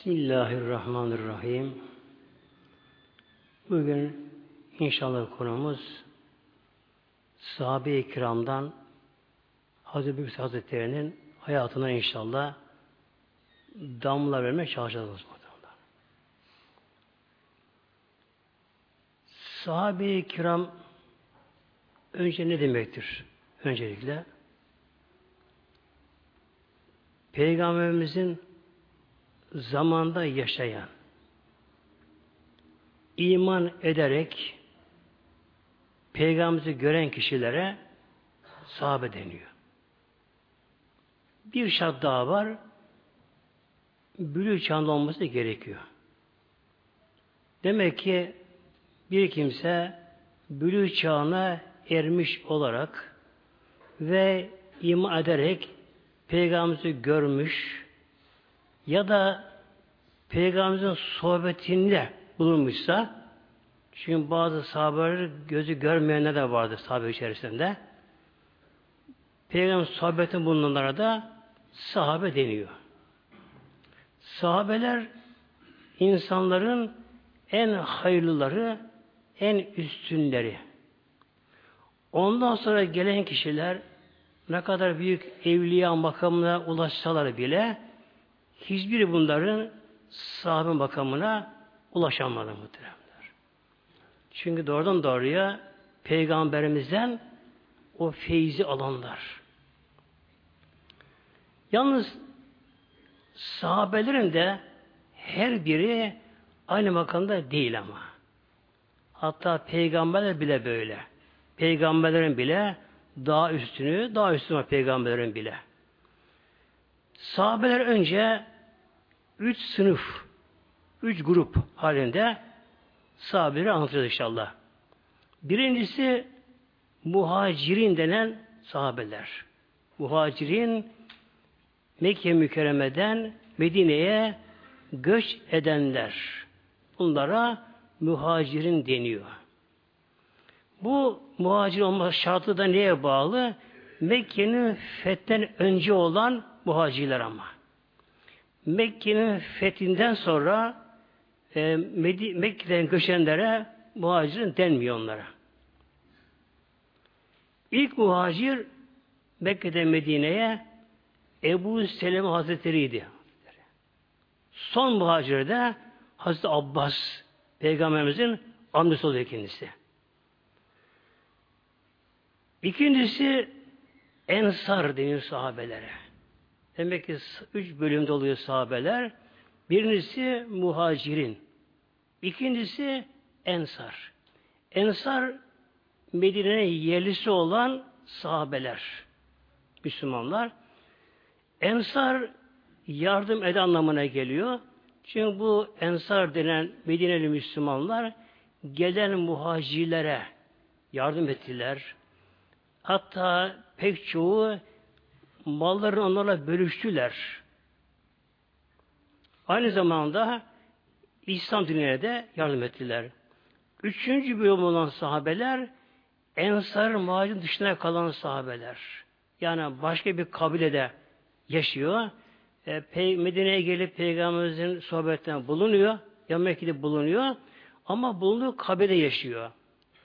Bismillahirrahmanirrahim. Bugün inşallah konumuz sahabe-i kiramdan Hazreti Büyük Hazretleri'nin hayatına inşallah damla vermeye çalışacağız. Sahabe-i kiram önce ne demektir? Öncelikle Peygamberimizin zamanda yaşayan, iman ederek Peygamberimizi gören kişilere sahabe deniyor. Bir şart daha var. Bülü çağında olması gerekiyor. Demek ki bir kimse bülü çağına ermiş olarak ve iman ederek Peygamberimizi görmüş ya da Peygamberimizin sohbetinde bulunmuşsa çünkü bazı sahabeler gözü görmeyenler de vardı sahabe içerisinde. Peygamber sohbetin bulunanlara da sahabe deniyor. Sahabeler insanların en hayırlıları, en üstünleri. Ondan sonra gelen kişiler ne kadar büyük evliya makamına ulaşsalar bile hiçbiri bunların sahabe makamına ulaşamadı muhteremler. Çünkü doğrudan doğruya peygamberimizden o feyzi alanlar. Yalnız sahabelerin de her biri aynı makamda değil ama. Hatta peygamberler bile böyle. Peygamberlerin bile daha üstünü, daha üstün peygamberlerin bile. Sahabeler önce üç sınıf, üç grup halinde sahabeleri anlatacağız inşallah. Birincisi muhacirin denen sahabeler. Muhacirin Mekke mükerremeden Medine'ye göç edenler. Bunlara muhacirin deniyor. Bu muhacir olma şartı da neye bağlı? Mekke'nin fetten önce olan muhacirler ama. Mekke'nin fethinden sonra e, Mekke'den göçenlere muhacirin denmiyor onlara. İlk muhacir Mekke'den Medine'ye Ebu Seleme Hazretleri'ydi. Son muhacir de Hazreti Abbas Peygamberimizin amcası oluyor kendisi. İkincisi Ensar deniyor sahabelere. Demek ki üç bölümde oluyor sahabeler. Birincisi muhacirin. İkincisi ensar. Ensar Medine'nin yerlisi olan sahabeler. Müslümanlar. Ensar yardım eden anlamına geliyor. Çünkü bu ensar denen Medineli Müslümanlar gelen muhacirlere yardım ettiler. Hatta pek çoğu mallarını onlarla bölüştüler. Aynı zamanda İslam dinine de yardım ettiler. Üçüncü bölüm olan sahabeler Ensar muhacirin dışına kalan sahabeler. Yani başka bir kabilede yaşıyor. E, Medine'ye gelip Peygamberimizin sohbetten bulunuyor. Ya Mekke'de bulunuyor. Ama bulunduğu kabilede yaşıyor.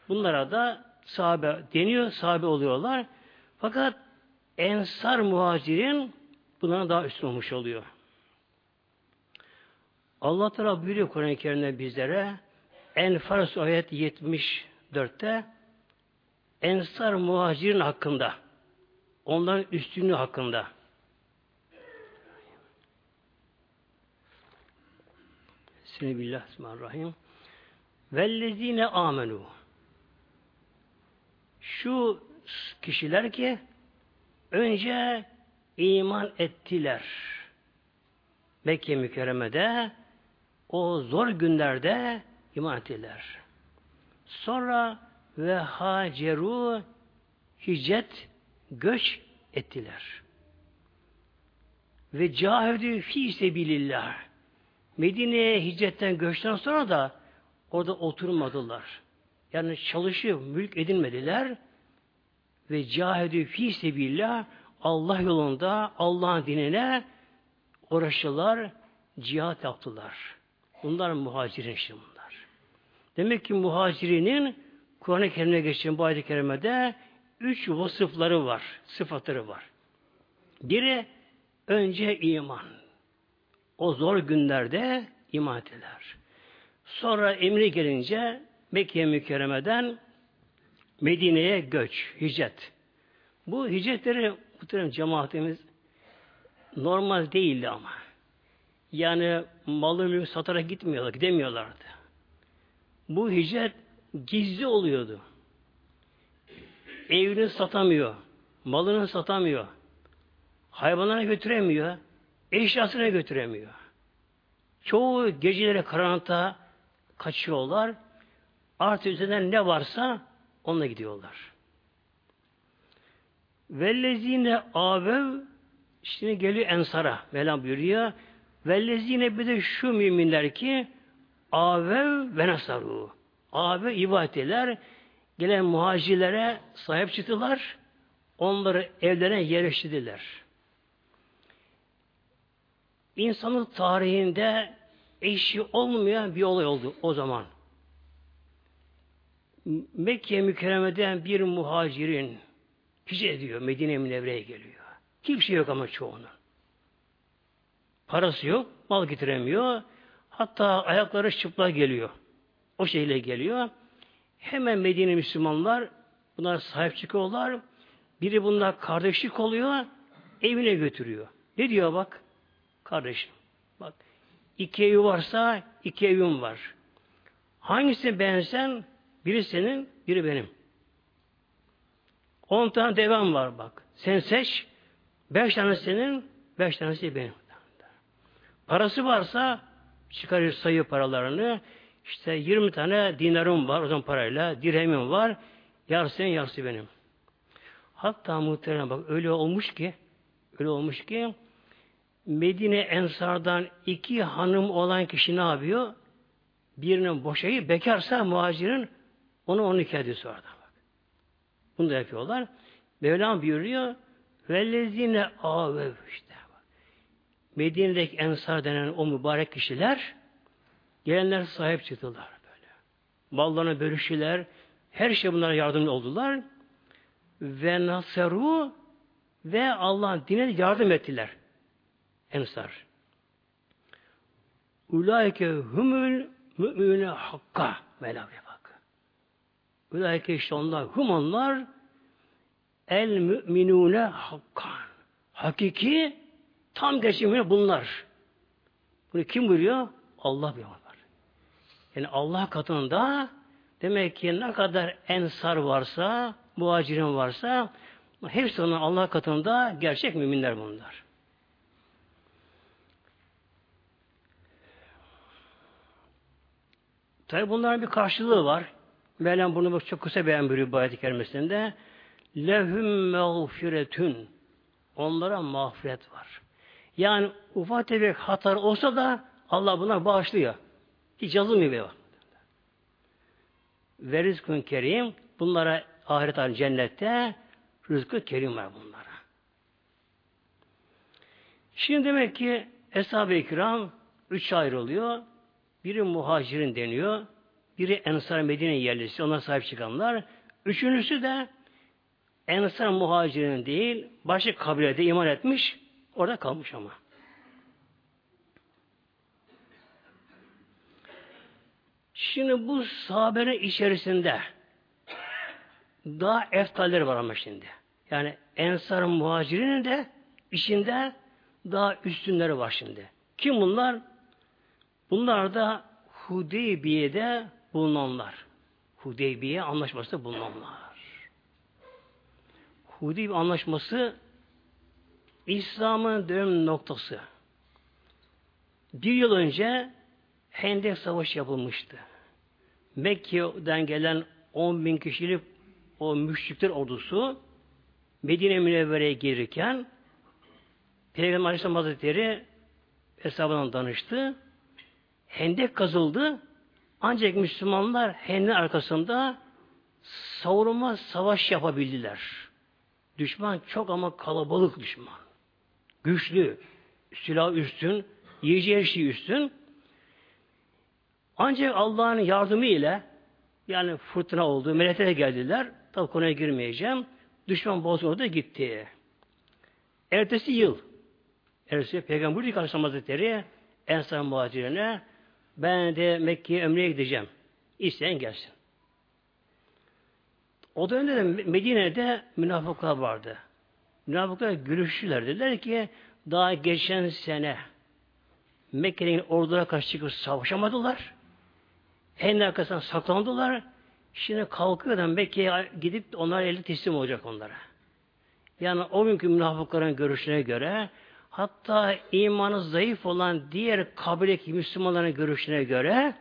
Bunlara da sahabe deniyor. Sahabe oluyorlar. Fakat Ensar muhacirin bunlara daha üstün olmuş oluyor. Allah Teala buyuruyor Kur'an-ı Kerim'de bizlere Enfal ayet 74'te Ensar muhacirin hakkında onların üstünlüğü hakkında. Bismillahirrahmanirrahim. Vellezine amenu. Şu kişiler ki önce iman ettiler. Mekke mükerremede o zor günlerde iman ettiler. Sonra ve haceru hicret göç ettiler. Ve cahedü fi sebilillah. Medine'ye hicretten göçten sonra da orada oturmadılar. Yani çalışıyor, mülk edinmediler. Ve cahedü fi sebillah Allah yolunda Allah'ın dinine uğraştılar, cihat yaptılar. Bunlar muhacirin şimdi bunlar. Demek ki muhacirinin Kur'an-ı Kerim'e geçen bu ayet-i kerimede üç vasıfları var, sıfatları var. Biri önce iman. O zor günlerde iman ettiler. Sonra emri gelince Mekke mükerremeden Medine'ye göç, hicret. Bu hicretleri muhterem cemaatimiz normal değildi ama. Yani malı mülk satarak gitmiyorlar, gidemiyorlardı. Bu hicret gizli oluyordu. Evini satamıyor, malını satamıyor, hayvanlarına götüremiyor, eşyasına götüremiyor. Çoğu gecelere karanlıkta kaçıyorlar. Artı üzerinden ne varsa onunla gidiyorlar. Vellezine avev şimdi geliyor ensara. Mevlam buyuruyor. Vellezine bir de şu müminler ki avev ve nasaru. Ave ibadetler gelen muhacirlere sahip çıktılar. Onları evlerine yerleştirdiler. İnsanlık tarihinde eşi olmayan bir olay oldu o zaman. Mekke mükerremeden bir muhacirin hicret ediyor. Medine Münevre'ye geliyor. Kimse yok ama çoğunun. Parası yok, mal getiremiyor. Hatta ayakları çıplak geliyor. O şeyle geliyor. Hemen Medine Müslümanlar bunlar sahip çıkıyorlar. Biri bunlar kardeşlik oluyor, evine götürüyor. Ne diyor bak? Kardeşim, bak iki evi varsa iki evim var. Hangisini beğensen biri senin, biri benim. On tane devam var bak. Sen seç. Beş tane senin, beş tanesi benim. Parası varsa çıkarır sayı paralarını. İşte 20 tane dinarım var o zaman parayla. Dirhemim var. Yarısı senin, yarısı benim. Hatta muhtemelen bak öyle olmuş ki öyle olmuş ki Medine Ensar'dan iki hanım olan kişi ne yapıyor? Birinin boşayı bekarsa muhacirin onu onu nikah ediyor sonra. Bak. Bunu da yapıyorlar. Mevlam buyuruyor Vellezine avev işte. Medine'deki ensar denen o mübarek kişiler gelenler sahip çıktılar böyle. Mallarını bölüştüler. Her şey bunlara yardımcı oldular. Ve naseru ve Allah'ın dine yardım ettiler. Ensar. Ulaike humul mü'mine hakka. Mevlam'a Ulaike işte onlar, hum onlar el müminune hakkan. Hakiki tam geçimini bunlar. Bunu kim buyuruyor? Allah buyuruyor. Yani Allah katında demek ki ne kadar ensar varsa, muhacirin varsa hepsi onun Allah katında gerçek müminler bunlar. Tabi bunların bir karşılığı var. Mevlam bunu çok kısa beyan buyuruyor bu ayet-i kerimesinde. Lehum mağfiretün. Onlara mağfiret var. Yani ufak tefek hata olsa da Allah bunlar bağışlıyor. Hiç yazılmıyor be. Ve rizkün kerim. Bunlara ahiret alem cennette rızkı kerim var bunlara. Şimdi demek ki Eshab-ı Kiram üç ayrılıyor. Biri muhacirin deniyor. Biri Ensar Medine yerlisi. Ona sahip çıkanlar. Üçüncüsü de Ensar muhacirin değil, başka kabilede iman etmiş, orada kalmış ama. Şimdi bu sahabenin içerisinde daha eftalleri var ama şimdi. Yani Ensar muhacirinin de içinde daha üstünleri var şimdi. Kim bunlar? Bunlar da Hudeybiye'de bulunanlar. Hudeybiye anlaşmasında bulunanlar. Hudeybiye anlaşması İslam'ın dönüm noktası. Bir yıl önce Hendek Savaşı yapılmıştı. Mekke'den gelen 10 bin kişilik o müşrikler ordusu Medine Münevvere'ye gelirken Peygamber Aleyhisselam Hazretleri hesabından danıştı. Hendek kazıldı. Ancak Müslümanlar hendek arkasında savurma savaş yapabildiler. Düşman çok ama kalabalık düşman. Güçlü, silah üstün, Yiyeceği her şey üstün. Ancak Allah'ın yardımı ile yani fırtına oldu, meleklere geldiler. Tabi konuya girmeyeceğim. Düşman bozuldu da gitti. Ertesi yıl Ertesi Peygamber Aleyhisselam Hazretleri Ensar muhacirine ben de Mekke'ye ömreye gideceğim. İsteyen gelsin. O dönemde de Medine'de münafıklar vardı. Münafıklar gülüştüler. Dediler ki daha geçen sene Mekke'nin ordulara karşı çıkıp savaşamadılar. En arkasından saklandılar. Şimdi kalkıyor da Mekke'ye gidip onlar eli teslim olacak onlara. Yani o günkü münafıkların görüşüne göre hatta imanı zayıf olan diğer kabiledeki Müslümanların görüşüne göre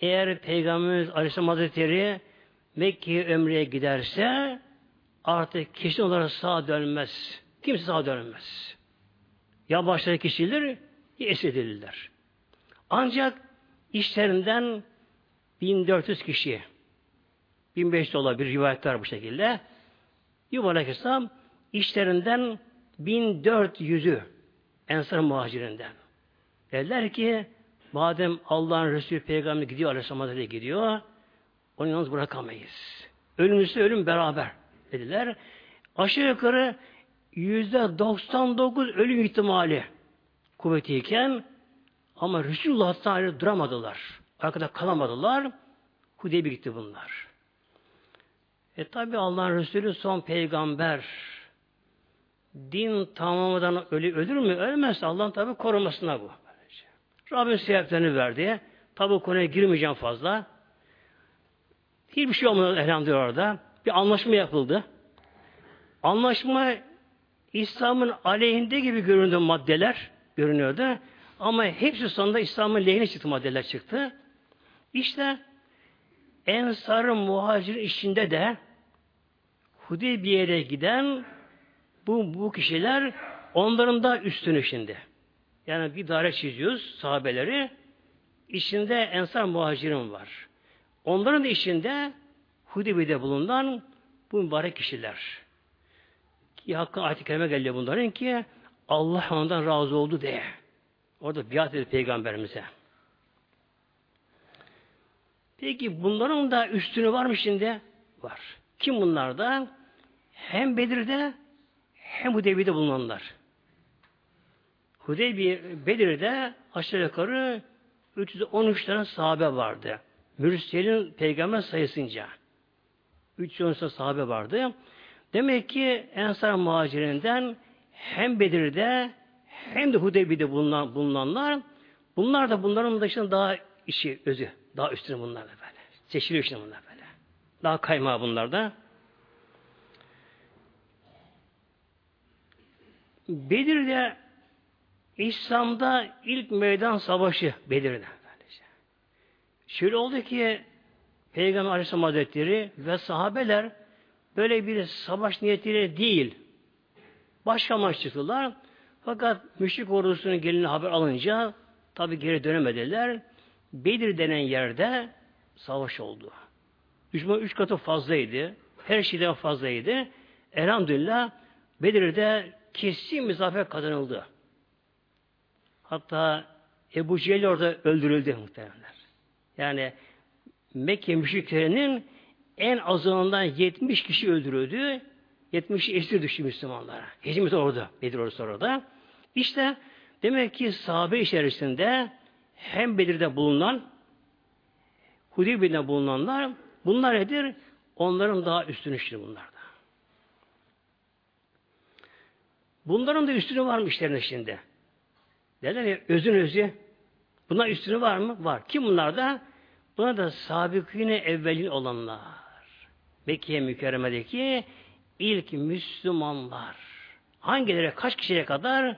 eğer Peygamberimiz Aleyhisselam Hazretleri Mekke'ye ömreye giderse artık kişi olarak sağ dönmez. Kimse sağ dönmez. Ya başları kişiler ya esredilirler. Ancak işlerinden 1400 kişi 1500 olabilir rivayetler bu şekilde. Yuvarlak hesap işlerinden 1400'ü Ensar muhacirinden. Dediler ki madem Allah'ın Resulü Peygamber gidiyor Aleyhisselam Hazretleri gidiyor onu yalnız bırakamayız. Ölümüzse ölüm beraber dediler. Aşağı yukarı yüzde 99 ölüm ihtimali kuvvetiyken ama Resulullah'tan ayrı duramadılar. Arkada kalamadılar. Hudeybi gitti bunlar. E tabi Allah'ın Resulü son peygamber. Din tamamından ölü, ölür mü? Ölmez. Allah'ın tabi korumasına bu. Rabbim sebeplerini verdi. Tabi konuya girmeyeceğim fazla. Hiçbir şey olmadı elhamdülillah orada. Bir anlaşma yapıldı. Anlaşma İslam'ın aleyhinde gibi göründü maddeler görünüyordu. Ama hepsi sonunda İslam'ın lehine çıktı maddeler çıktı. İşte Ensar-ı Muhacir işinde de Hudeybiye'ye giden bu, bu kişiler onların da üstünü şimdi. Yani bir daire çiziyoruz sahabeleri. İçinde Ensar Muhacirin var. Onların da içinde Hudeybiye'de bulunan bu mübarek kişiler. Ki hakkın ayet-i bunların ki Allah ondan razı oldu diye. Orada biat edildi peygamberimize. Peki bunların da üstünü var mı şimdi? Var. Kim bunlar da? Hem Bedir'de hem Hudeybiye'de bulunanlar. Hudeybiye, Bedir'de aşağı yukarı 313 tane sahabe vardı. Mürsel'in peygamber sayısınca. 313 tane sahabe vardı. Demek ki Ensar muhacirinden hem Bedir'de hem de Hudeybiye'de bulunan, bulunanlar bunlar da bunların dışında daha işi, özü, daha üstüne bunlar da böyle. Seçiliyor işte bunlar böyle. Daha kaymağı bunlar da. Bedir'de İslam'da ilk meydan savaşı Bedir'de. Şöyle oldu ki Peygamber Aleyhisselam Hazretleri ve sahabeler böyle bir savaş niyetiyle değil başka amaç çıktılar. Fakat müşrik ordusunun gelini haber alınca tabi geri dönemediler. Bedir denen yerde savaş oldu. Düşman üç katı fazlaydı. Her şeyden fazlaydı. Elhamdülillah Bedir'de kesin misafir kazanıldı. Hatta Ebu Cehil orada öldürüldü muhtemelenler. Yani Mekke müşriklerinin en azından 70 kişi öldürüldü. 70 esir düştü Müslümanlara. Hecimiz orada. Bedir orası orada. İşte demek ki sahabe içerisinde hem Bedir'de bulunan Hudeybiye'de bulunanlar bunlar nedir? Onların daha üstünü işte bunlarda. Bunların da üstünü var mı işlerinde şimdi? Derler ya özün özü. Bunlar üstünü var mı? Var. Kim bunlar da? Bunlar da sabıkine evvelin olanlar. Mekke mükerremedeki ilk Müslümanlar. Hangileri kaç kişiye kadar?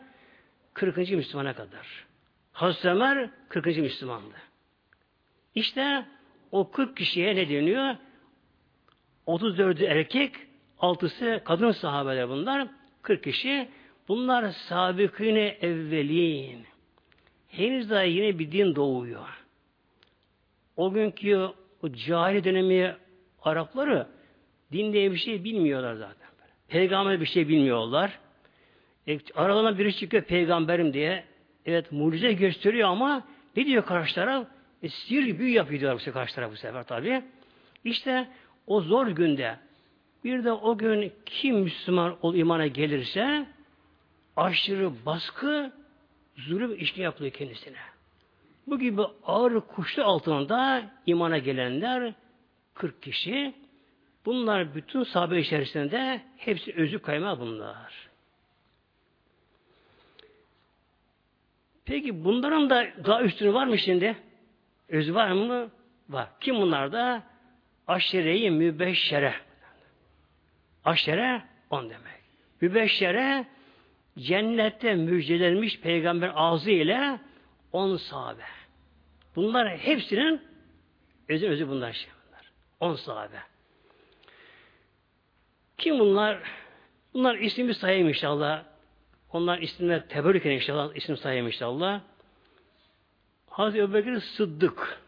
40. Müslümana kadar. Hazreti Ömer 40. Müslümandı. İşte o 40 kişiye ne deniyor? 34'ü erkek, 6'sı kadın sahabeler bunlar. 40 kişi. Bunlar sabıkine evvelin. Henüz daha yine bir din doğuyor. O günkü o cahil dönemi Arapları din diye bir şey bilmiyorlar zaten. Peygamber bir şey bilmiyorlar. E, aralarına biri çıkıyor peygamberim diye. Evet mucize gösteriyor ama ne diyor karşı taraf? E, sihir büyü yapıyor bu sefer karşı taraf bu sefer tabi. İşte o zor günde bir de o gün kim Müslüman ol imana gelirse aşırı baskı zulüm işini yapılıyor kendisine. Bu gibi ağır kuşlu altında imana gelenler 40 kişi. Bunlar bütün sahabe içerisinde hepsi özü kayma bunlar. Peki bunların da daha üstünü var mı şimdi? Özü var mı? Var. Kim bunlar da? Aşire-i mübeşşere. Aşere on demek. Mübeşşere cennette müjdelenmiş peygamber ağzı ile on sahabe. Bunlar hepsinin özü özü bunlar şey bunlar. On sahabe. Kim bunlar? Bunlar ismi sayayım inşallah. Onlar isimler teberrüken inşallah isim sayayım inşallah. Hazreti Ebubekir Sıddık,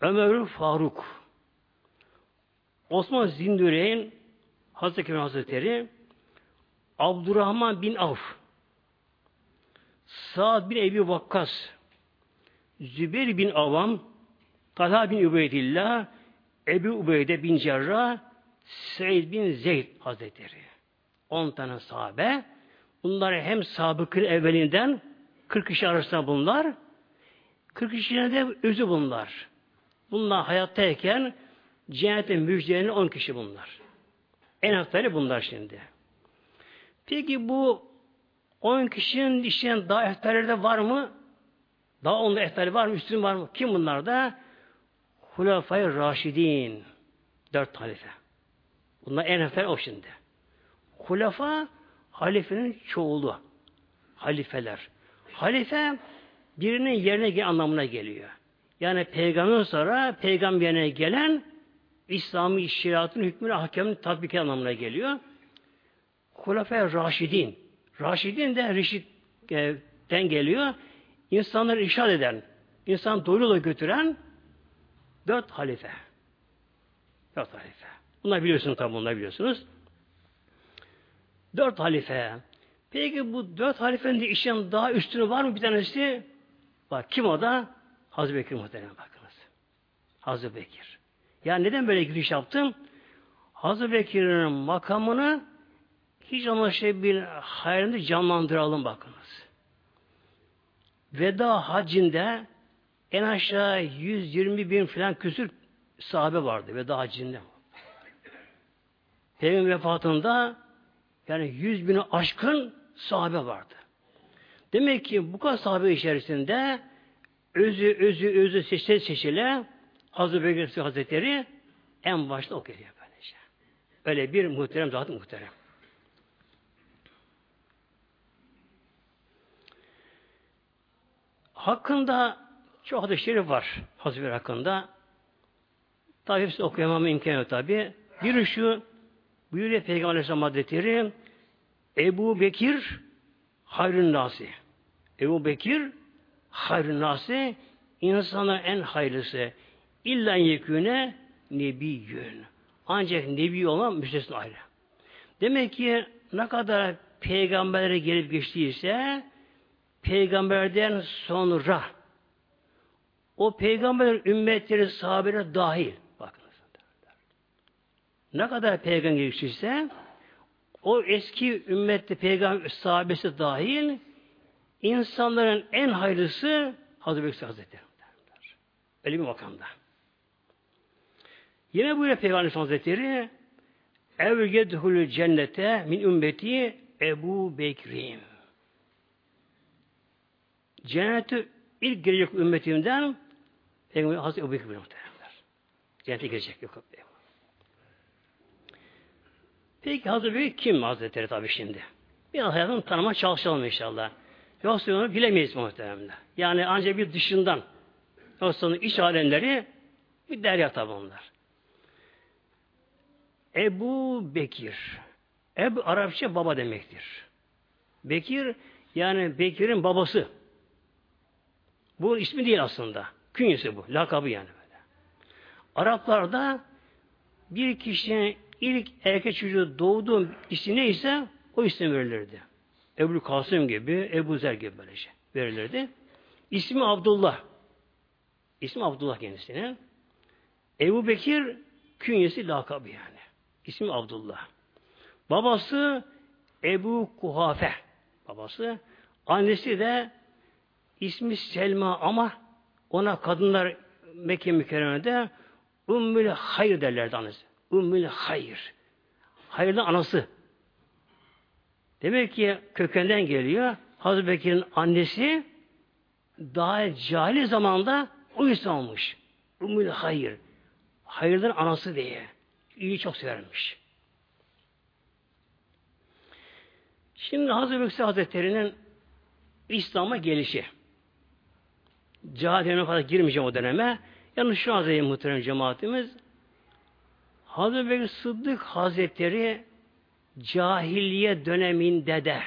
Ömer Faruk, Osman Zindüreyn, Hazreti Kemal Hazretleri, Abdurrahman bin Avf, Sa'd bin Ebi Vakkas, Zübeyir bin Avam, Talha bin Übeydillah, Ebu Ubeyde bin Cerrah, Seyyid bin Zeyd Hazretleri. 10 tane sahabe. Bunlar hem sabıkın evvelinden 40 kişi arasında bunlar. 40 kişinin de özü bunlar. Bunlar hayattayken cennetin müjdelerini 10 kişi bunlar. En hakları bunlar şimdi. Peki bu 10 kişinin işleyen daha ehtarları da var mı? Daha onun ehtarı var mı? Üstün var mı? Kim bunlar da? Hulafay Raşidin. Dört halife. Bunlar en ehtar o şimdi. Hulafa halifenin çoğulu. Halifeler. Halife birinin yerine gelen anlamına geliyor. Yani peygamber sonra peygamberine gelen İslami şeriatın hükmünü hakemin tatbiki anlamına geliyor. Hulafe Raşidin. Raşidin de Reşit'ten geliyor. İnsanları irşad eden, insan doğru yola götüren dört halife. Dört halife. Bunlar biliyorsunuz tabi bunlar biliyorsunuz. Dört halife. Peki bu dört halifenin de işin daha üstünü var mı bir tanesi? Bak kim o da? Hazreti Bekir muhtemelen bakınız. Hazreti Bekir. Ya neden böyle giriş yaptım? Hazreti Bekir'in makamını hiç ama şey bir hayrını canlandıralım bakınız. Veda hacinde en aşağı 120 bin falan küsür sahabe vardı veda hacinde. Peygamber vefatında yani yüz bini aşkın sahabe vardı. Demek ki bu kadar sahabe içerisinde özü özü özü seçile seçile Hazreti Bekir Hazretleri en başta o geliyor böylece. Öyle bir muhterem zaten muhterem. Hakkında çok hadis şerif var Hazreti hakkında. Tabi hepsini okuyamam imkanı yok tabi. Biri şu buyuruyor Peygamber Aleyhisselam Hazretleri Ebu Bekir hayrın nasi. Ebu Bekir hayrın nasi insanların en hayırlısı. İlla yeküne nebiyyün. Ancak nebi olan müstesna ayrı. Demek ki ne kadar peygamberlere gelip geçtiyse peygamberden sonra o peygamber ümmetleri sahabeler dahil bakınız. Ne kadar peygamber geçtiyse o eski ümmette peygamber sahabesi dahil insanların en hayırlısı Hazreti Bekir Hazretleri. Öyle bir makamda. Yine buyuruyor Peygamber Hazretleri Evgedhul cennete min ümmeti Ebu Bekrim. Cennete ilk girecek ümmetimden Peygamber Hazreti Ebu Bekir muhtemelenler. Cennete girecek yok. Peki Hazreti Bekir kim Hazretleri tabi şimdi? Biraz hayatını tanıma çalışalım inşallah. Yoksa onu bilemeyiz muhtemelen. Yani ancak bir dışından yoksa iç alemleri bir derya tabi onlar. Ebu Bekir. Ebu Arapça baba demektir. Bekir yani Bekir'in babası. Bu ismi değil aslında. Künyesi bu. Lakabı yani böyle. Araplarda bir kişinin ilk erkek çocuğu doğduğu isim neyse o isim verilirdi. Ebu Kasım gibi, Ebu Zer gibi böylece verilirdi. İsmi Abdullah. İsmi Abdullah kendisine. Ebu Bekir künyesi lakabı yani. İsmi Abdullah. Babası Ebu Kuhafe. Babası. Annesi de ismi Selma ama ona kadınlar Mekke mükerremede Ümmül Hayır derlerdi annesi. Ümmül Hayır. Hayırlı anası. Demek ki kökenden geliyor. Hazreti Bekir'in annesi daha cahil zamanda o insan olmuş. Ümmül Hayır. Hayırdan anası diye. İyi çok severmiş. Şimdi Hazreti Bekir Hazretleri'nin İslam'a gelişi. Cahil kadar girmeyeceğim o döneme. Yalnız şu Hazreti muhterem cemaatimiz Hazreti Bekir Sıddık Hazretleri cahiliye döneminde de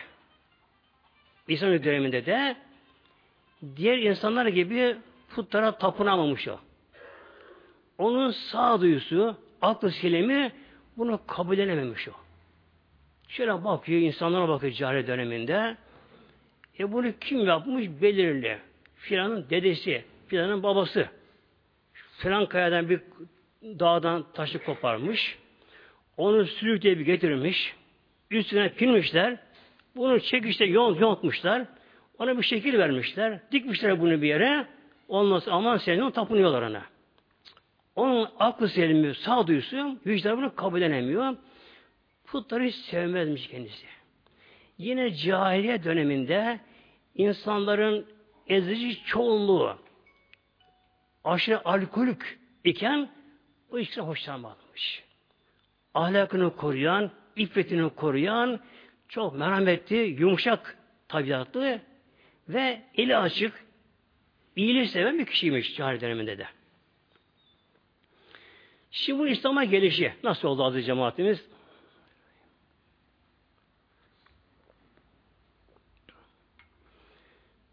İslam döneminde de diğer insanlar gibi putlara tapınamamış o. Onun sağduyusu, aklı selemi bunu kabul edememiş o. Şöyle bakıyor, insanlara bakıyor cahiliye döneminde. E bunu kim yapmış belirli. Filanın dedesi, filanın babası. Filan kayadan bir dağdan taşı koparmış. Onu sürükleyip getirmiş. Üstüne pinmişler. Bunu çekişte yont, yontmuşlar. Ona bir şekil vermişler. Dikmişler bunu bir yere. Sonra aman senin tapınıyorlar ona. Onun aklı selimi, sağduyusu vicdanı bunu kabul edemiyor. Putları hiç sevmezmiş kendisi. Yine cahiliye döneminde insanların ezici çoğunluğu aşırı alkolik iken bu ikisi hoşlanmamış. Ahlakını koruyan, iffetini koruyan, çok merhametli, yumuşak tabiatlı ve eli açık, iyiliği seven bir kişiymiş cahil döneminde de. Şimdi bu İslam'a gelişi nasıl oldu aziz cemaatimiz?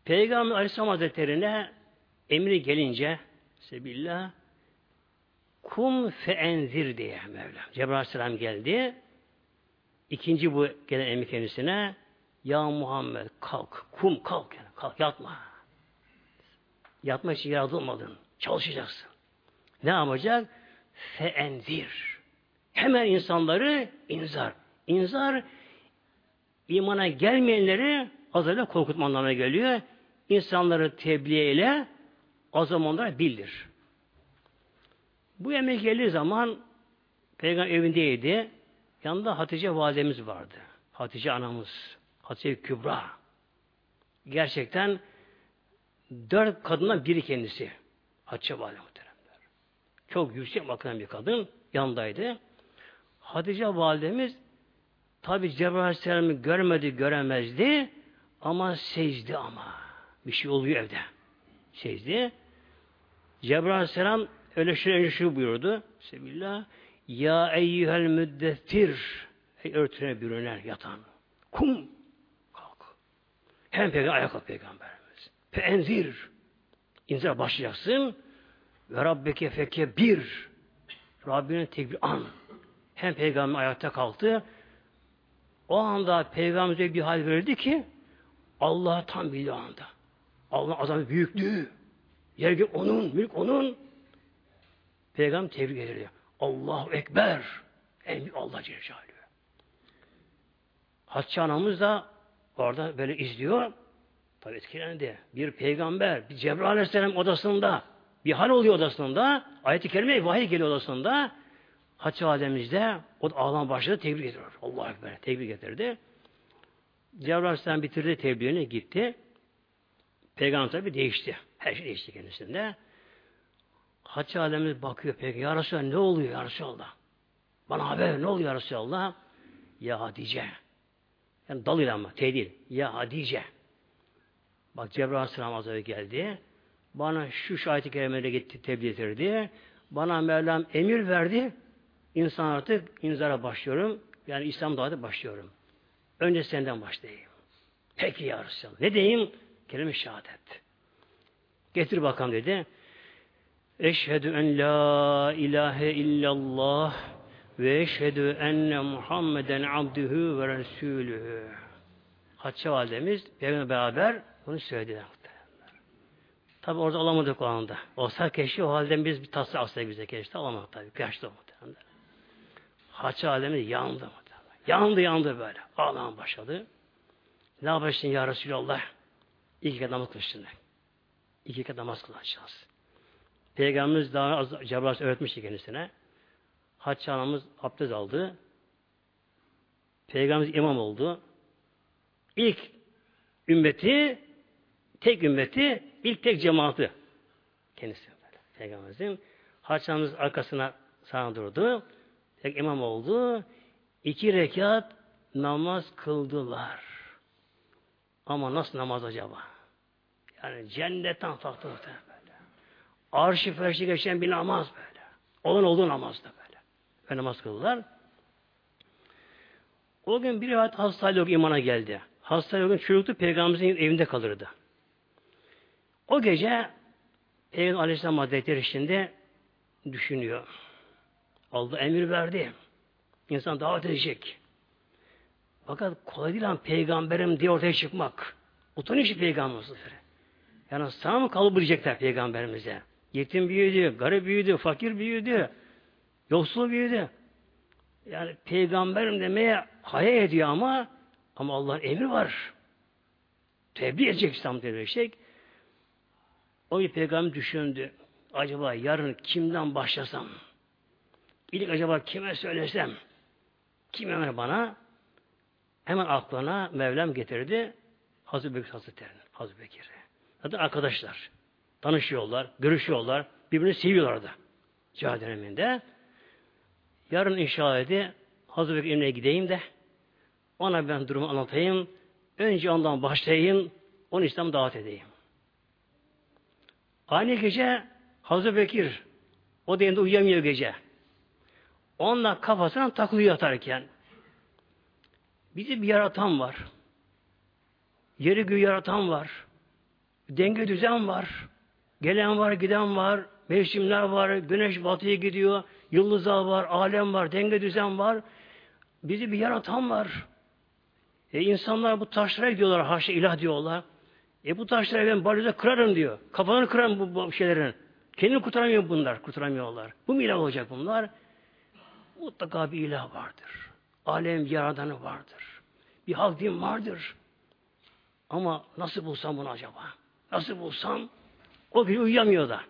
Peygamber Aleyhisselam Hazretleri'ne emri gelince Sebillah kum feenzir diye Mevlam. Cebrail Aleyhisselam geldi. İkinci bu gelen emir kendisine Ya Muhammed kalk. Kum kalk. Yani, kalk yatma. Yatma için yaratılmadın. Çalışacaksın. Ne yapacak? Feenzir. Hemen insanları inzar. İnzar imana gelmeyenleri azalıyla korkutma anlamına geliyor. İnsanları tebliğ ile o zamanlar bildir. Bu yemek geldiği zaman Peygamber evindeydi. Yanında Hatice validemiz vardı. Hatice anamız. Hatice Kübra. Gerçekten dört kadından biri kendisi. Hatice valide muhteremler. Çok yüksek makamlı bir kadın. Yanındaydı. Hatice validemiz tabi Cebrail Aleyhisselam'ı görmedi, göremezdi ama secdi ama. Bir şey oluyor evde. Secdi. Cebrail Aleyhisselam öyle şöyle şu buyurdu. Sebillah. Ya eyyühel müddettir. Ey örtüne bürünen yatan. Kum. Kalk. Hem peygamber ayağa kalk peygamberimiz. Feenzir. İnzara başlayacaksın. Ve Rabbeke feke bir. Rabbinin tekbir an. Hem peygamber ayakta kalktı. O anda peygamberimize bir hal verdi ki Allah tam bildi anda. Allah'ın azamı büyüklüğü. Yer onun, mülk onun. Peygamber tebrik eder Allahu Ekber. En büyük Allah Celle. Hatice anamız da orada böyle izliyor. Tabi etkilendi. Bir peygamber, bir Cebrail Aleyhisselam odasında bir hal oluyor odasında. Ayet-i Kerime vahiy geliyor odasında. Hatice Validemiz de o da ağlama başladı tebrik ediyor. Allahu Ekber. Tebrik getirdi. Cebrail Aleyhisselam bitirdi tebliğini gitti. Peygamber tabi değişti. Her şey değişti kendisinde. Hatice Alemiz bakıyor peki. Ya Resulallah ne oluyor ya Resulallah? Bana haber ne oluyor ya Resulallah? Ya Hatice. Yani dalıyla ama tehdit. Ya Hatice. Bak Cebrail Aleyhisselam Hazretleri geldi. Bana şu şahit-i kerimeyle gitti, tebliğ etirdi. Bana Mevlam emir verdi. İnsan artık inzara başlıyorum. Yani İslam davete başlıyorum. Önce senden başlayayım. Peki ya Resulallah. Ne diyeyim? Kelime şehadet. Getir bakalım dedi. Eşhedü en la ilahe illallah ve eşhedü enne Muhammeden abdühü ve resulühü. Hatice validemiz Peygamberle beraber bunu söylediler. Tabi orada olamadık o anda. Olsa keşke o halde biz bir tasla alsaydık bize keşke. Olamadık tabi. Kaçtı muhtemelen. Hatice validemiz yandı muhtemelen. Yandı yandı böyle. Ağlamaya başladı. Ne yapacaksın ya Resulallah? İki kere namaz kılıştın. İki kere namaz kılacağız. Peygamberimiz daha az Cebrail öğretmişti kendisine. Hatice anamız abdest aldı. Peygamberimiz imam oldu. İlk ümmeti, tek ümmeti, ilk tek cemaati kendisi böyle. Peygamberimizin Hatice arkasına sağ durdu. Tek imam oldu. İki rekat namaz kıldılar. Ama nasıl namaz acaba? Yani cennetten farklı böyle. Arşı ferşi geçen bir namaz böyle. Olan olduğu namazda böyle. Ve namaz kıldılar. O gün bir rivayet hastayla yok imana geldi. Hastayla gün çocuktu peygamberimizin evinde kalırdı. O gece Peygamber Aleyhisselam Hazretleri içinde düşünüyor. Allah emir verdi. İnsan davet edecek. Fakat kolay değil lan peygamberim diye ortaya çıkmak. Utanıyor işi peygamberimiz. Yani sana mı kalıbı diyecekler peygamberimize? Yetim büyüdü, garip büyüdü, fakir büyüdü, yoksul büyüdü. Yani peygamberim demeye hayal ediyor ama ama Allah'ın emri var. Tebliğ edecek İslam şey. O bir peygamber düşündü. Acaba yarın kimden başlasam? İlk acaba kime söylesem? Kim hemen bana? Hemen aklına Mevlam getirdi. Hazreti Bekir Hazretleri'nin. Hazreti Bekir'i. Zaten arkadaşlar. Tanışıyorlar, görüşüyorlar. Birbirini seviyorlar da. Cihad döneminde. Yarın inşallah dedi Hazreti Bekir gideyim de ona ben durumu anlatayım. Önce ondan başlayayım. Onu İslam davet edeyim. Aynı gece Hazreti Bekir o da uyuyamıyor gece. Onunla kafasına takılıyor yatarken. Bizi bir yaratan var. Yeri göğü yaratan var. Denge düzen var. Gelen var, giden var. Mevsimler var. Güneş batıya gidiyor. Yıldızlar var, alem var, denge düzen var. Bizi bir yaratan var. E insanlar bu taşlara gidiyorlar, haşa ilah diyorlar. E bu taşları ben balyoza kırarım diyor. Kafalarını kırarım bu, bu şeylerin. Kendini kurtaramıyor bunlar, kurtaramıyorlar. Bu mu ilah olacak bunlar? Mutlaka bir ilah vardır. Alem yaradanı vardır. Bir halk din vardır. Ama nasıl bulsam bunu acaba? Nasıl bulsam? O gün uyuyamıyor da.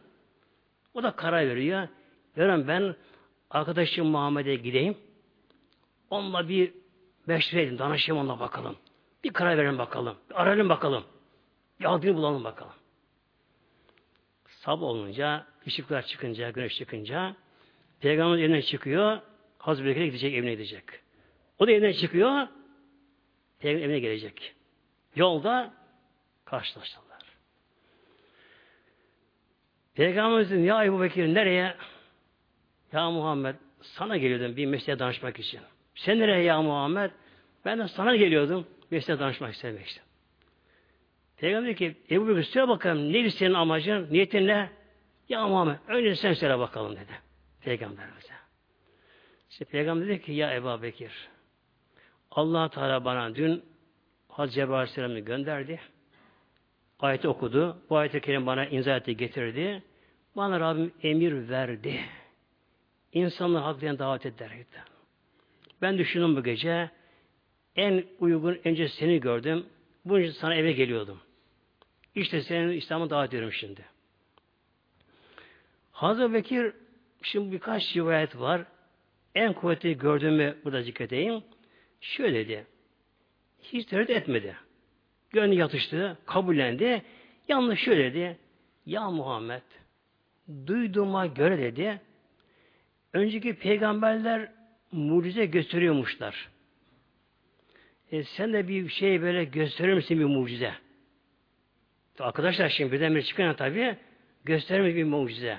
O da karar veriyor. Yarın ben arkadaşım Muhammed'e gideyim. Onunla bir meşvere edin, danışayım onunla bakalım. Bir karar verelim bakalım. Bir arayalım bakalım. Bir adını bulalım bakalım. Sabah olunca, ışıklar çıkınca, güneş çıkınca Peygamber evine çıkıyor. Hazreti Bekir'e gidecek, evine gidecek. O da evine çıkıyor. Peygamber evine gelecek. Yolda karşılaştılar. Peygamberimizin ya Ebu Bekir nereye? Ya Muhammed sana geliyordum bir mesleğe danışmak için. Sen nereye ya Muhammed? Ben de sana geliyordum mesleğe danışmak istemek için. Peygamber dedi ki Ebu Bekir söyle bakalım neydi senin amacın, niyetin ne? Ya Muhammed önce sen söyle bakalım dedi. Peygamberimize. İşte Peygamber dedi ki ya Ebu Bekir allah Teala bana dün Hazreti Cebrail gönderdi. Ayeti okudu. Bu ayet-i kerim bana inzal etti, getirdi. Bana Rabbim emir verdi. İnsanları hak davet eder. Ben düşündüm bu gece. En uygun önce seni gördüm. Bu için sana eve geliyordum. İşte senin İslam'a davet ediyorum şimdi. Hazreti Bekir şimdi birkaç rivayet var. En kuvvetli gördüğümü burada zikredeyim. Şöyle dedi. Hiç tereddüt etmedi. Gönlü yatıştı, kabullendi. Yalnız şöyle dedi. Ya Muhammed duyduğuma göre dedi önceki peygamberler mucize gösteriyormuşlar. E sen de bir şey böyle gösterir misin bir mucize? Arkadaşlar şimdi birdenbire çıkana tabi gösterir mi bir mucize?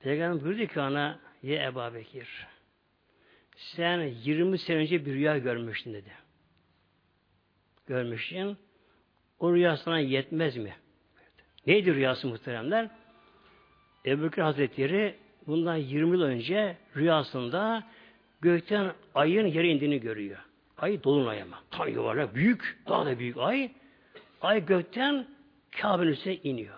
Peygamber buyurdu ki ona ye Ebu Bekir sen 20 sene önce bir rüya görmüştün dedi. Görmüşsün. O rüya yetmez mi? Neydi rüyası muhteremler? Ebu Bekir Hazretleri bundan 20 yıl önce rüyasında gökten ayın yere indiğini görüyor. Ay dolunay ama. Tam yuvarlak, büyük, daha da büyük ay. Ay gökten Kabe'nin üstüne iniyor.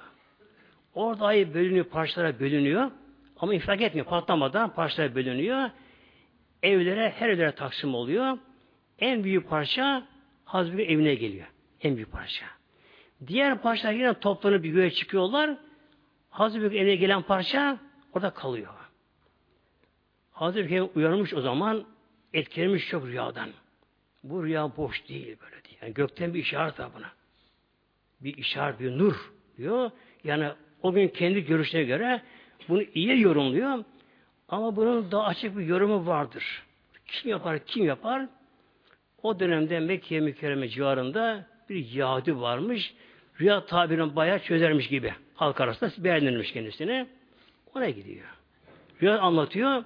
Orada ay bölünüyor, parçalara bölünüyor. Ama infilak etmiyor. Patlamadan parçalara bölünüyor. Evlere, her evlere taksim oluyor. En büyük parça Hazreti evine geliyor. En büyük parça. Diğer parçalar yine toplanıp bir göğe çıkıyorlar. Hazreti evine gelen parça orada kalıyor. Hazreti Bekir uyanmış o zaman etkilemiş çok rüyadan. Bu rüya boş değil böyle diye. Yani gökten bir işaret var buna. Bir işaret, bir nur diyor. Yani o gün kendi görüşüne göre bunu iyi yorumluyor. Ama bunun daha açık bir yorumu vardır. Kim yapar, kim yapar? O dönemde Mekke mükerreme civarında bir Yahudi varmış. Rüya tabirini bayağı çözermiş gibi. Halk arasında beğenilmiş kendisine. Ona gidiyor. Rüya anlatıyor.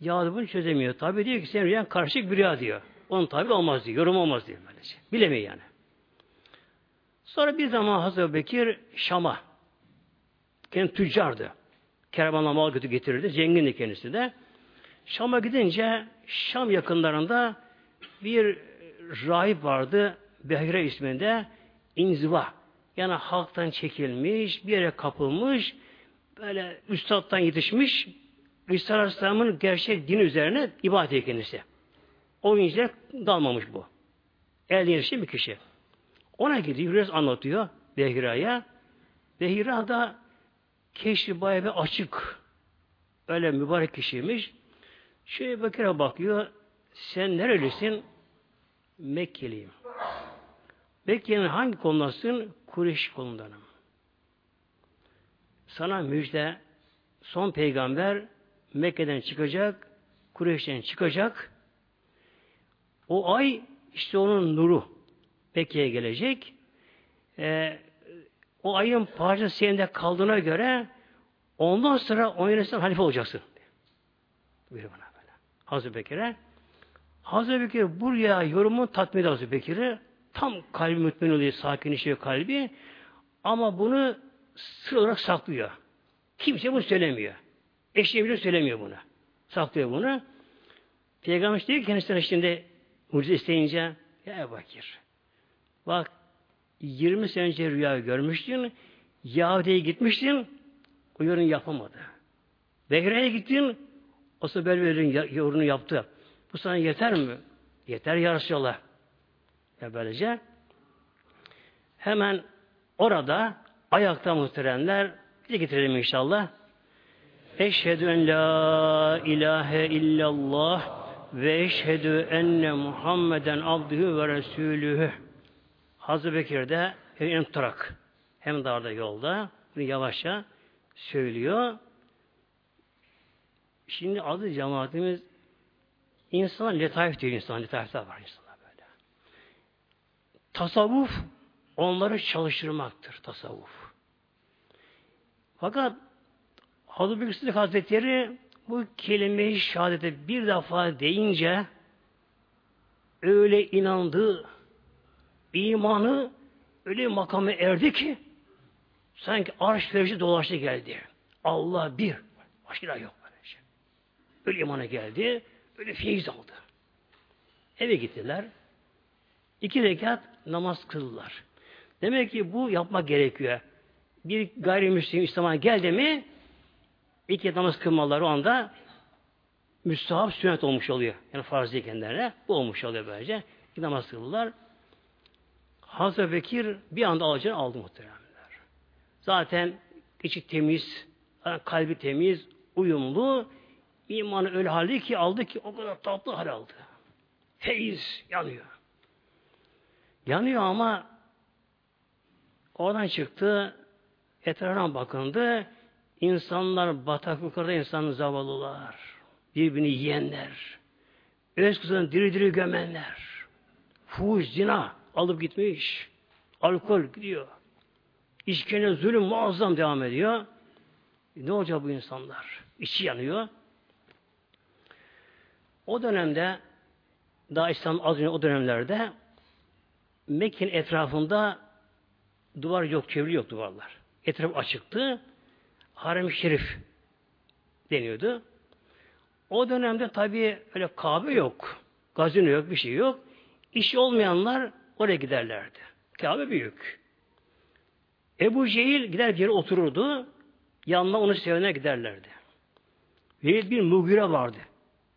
Yahudi bunu çözemiyor. Tabi diyor ki sen rüyan karışık bir rüya diyor. Onun tabi olmaz diyor. Yorum olmaz diyor. Böylece. Bilemiyor yani. Sonra bir zaman Hazreti Bekir Şam'a kendi tüccardı. Kervanla mal götü getirirdi. Zengindi kendisi de. Şam'a gidince Şam yakınlarında bir rahip vardı. Behre isminde inziva. Yani halktan çekilmiş, bir yere kapılmış, böyle üstadtan yetişmiş, İsa Aleyhisselam'ın gerçek din üzerine ibadet kendisi. O ince dalmamış bu. El yetişti bir kişi. Ona gidiyor, biraz anlatıyor Behira'ya. Behira da keşfi bayağı bir açık. Öyle mübarek kişiymiş. Şöyle Bekir'e bakıyor. Sen nerelisin? Mekkeliyim. Mekke'nin hangi konudasın? Kureyş konudanım. Sana müjde son peygamber Mekke'den çıkacak, Kureyş'ten çıkacak. O ay işte onun nuru Mekke'ye gelecek. Ee, o ayın parçası senin kaldığına göre ondan sonra on yönesinden halife olacaksın. Buyur bana böyle. Hazreti Bekir'e. Hazreti Bekir buraya yorumu tatmin ediyor Hazreti Bekir'i. Tam kalbi mutmain oluyor, sakinleşiyor kalbi. Ama bunu sır olarak saklıyor. Kimse bunu söylemiyor. Eşine bile söylemiyor bunu. Saklıyor bunu. Peygamber diyor ki kendisine şimdi mucize isteyince ya Bakir bak 20 sene önce rüya görmüştün Yahudi'ye gitmiştin o yorum yapamadı. Behre'ye gittin o Sebelver'in yorunu yaptı. Bu sana yeter mi? Yeter ya Resulallah. Ya böylece hemen orada ayakta muhteremler bir getirelim inşallah. Eşhedü en la ilahe illallah ve eşhedü enne Muhammeden abdühü ve resulühü. Hazreti Bekir de hem tarak hem darda yolda bunu yavaşça söylüyor. Şimdi adı cemaatimiz insan letaif diyor insan letaifler var insanlar böyle. Tasavvuf onları çalıştırmaktır tasavvuf. Fakat Hazreti Sıddık Hazretleri bu kelimeyi şehadete bir defa deyince öyle inandı, imanı öyle makama erdi ki sanki arş fevzi dolaştı geldi. Allah bir. Başka yok böyle şey. Öyle imana geldi, öyle feyiz aldı. Eve gittiler. İki rekat namaz kıldılar. Demek ki bu yapmak gerekiyor. Bir gayrimüslim İslam'a geldi mi İki namaz kılmaları o anda müstahap sünnet olmuş oluyor. Yani farz kendilerine. Bu olmuş oluyor böylece. İki namaz kıldılar. Hazreti Bekir bir anda alacağını aldı muhteremler. Zaten içi temiz, kalbi temiz, uyumlu, imanı öyle halde ki aldı ki o kadar tatlı hal aldı. Feyiz yanıyor. Yanıyor ama oradan çıktı, etrafına bakındı, İnsanlar bataklıklarda insan zavallılar. Birbirini yiyenler. Öz kızını diri diri gömenler. Fuhuş, zina alıp gitmiş. Alkol gidiyor. İşkence, zulüm muazzam devam ediyor. E ne olacak bu insanlar? İçi yanıyor. O dönemde daha İslam az önce o dönemlerde Mekke'nin etrafında duvar yok, çeviri yok duvarlar. Etraf açıktı. Harem-i Şerif deniyordu. O dönemde tabii öyle kahve yok. Gazino yok, bir şey yok. İşi olmayanlar oraya giderlerdi. Kabe büyük. Ebu Cehil gider bir yere otururdu. Yanına onu sevene giderlerdi. Velid bir Mugire vardı.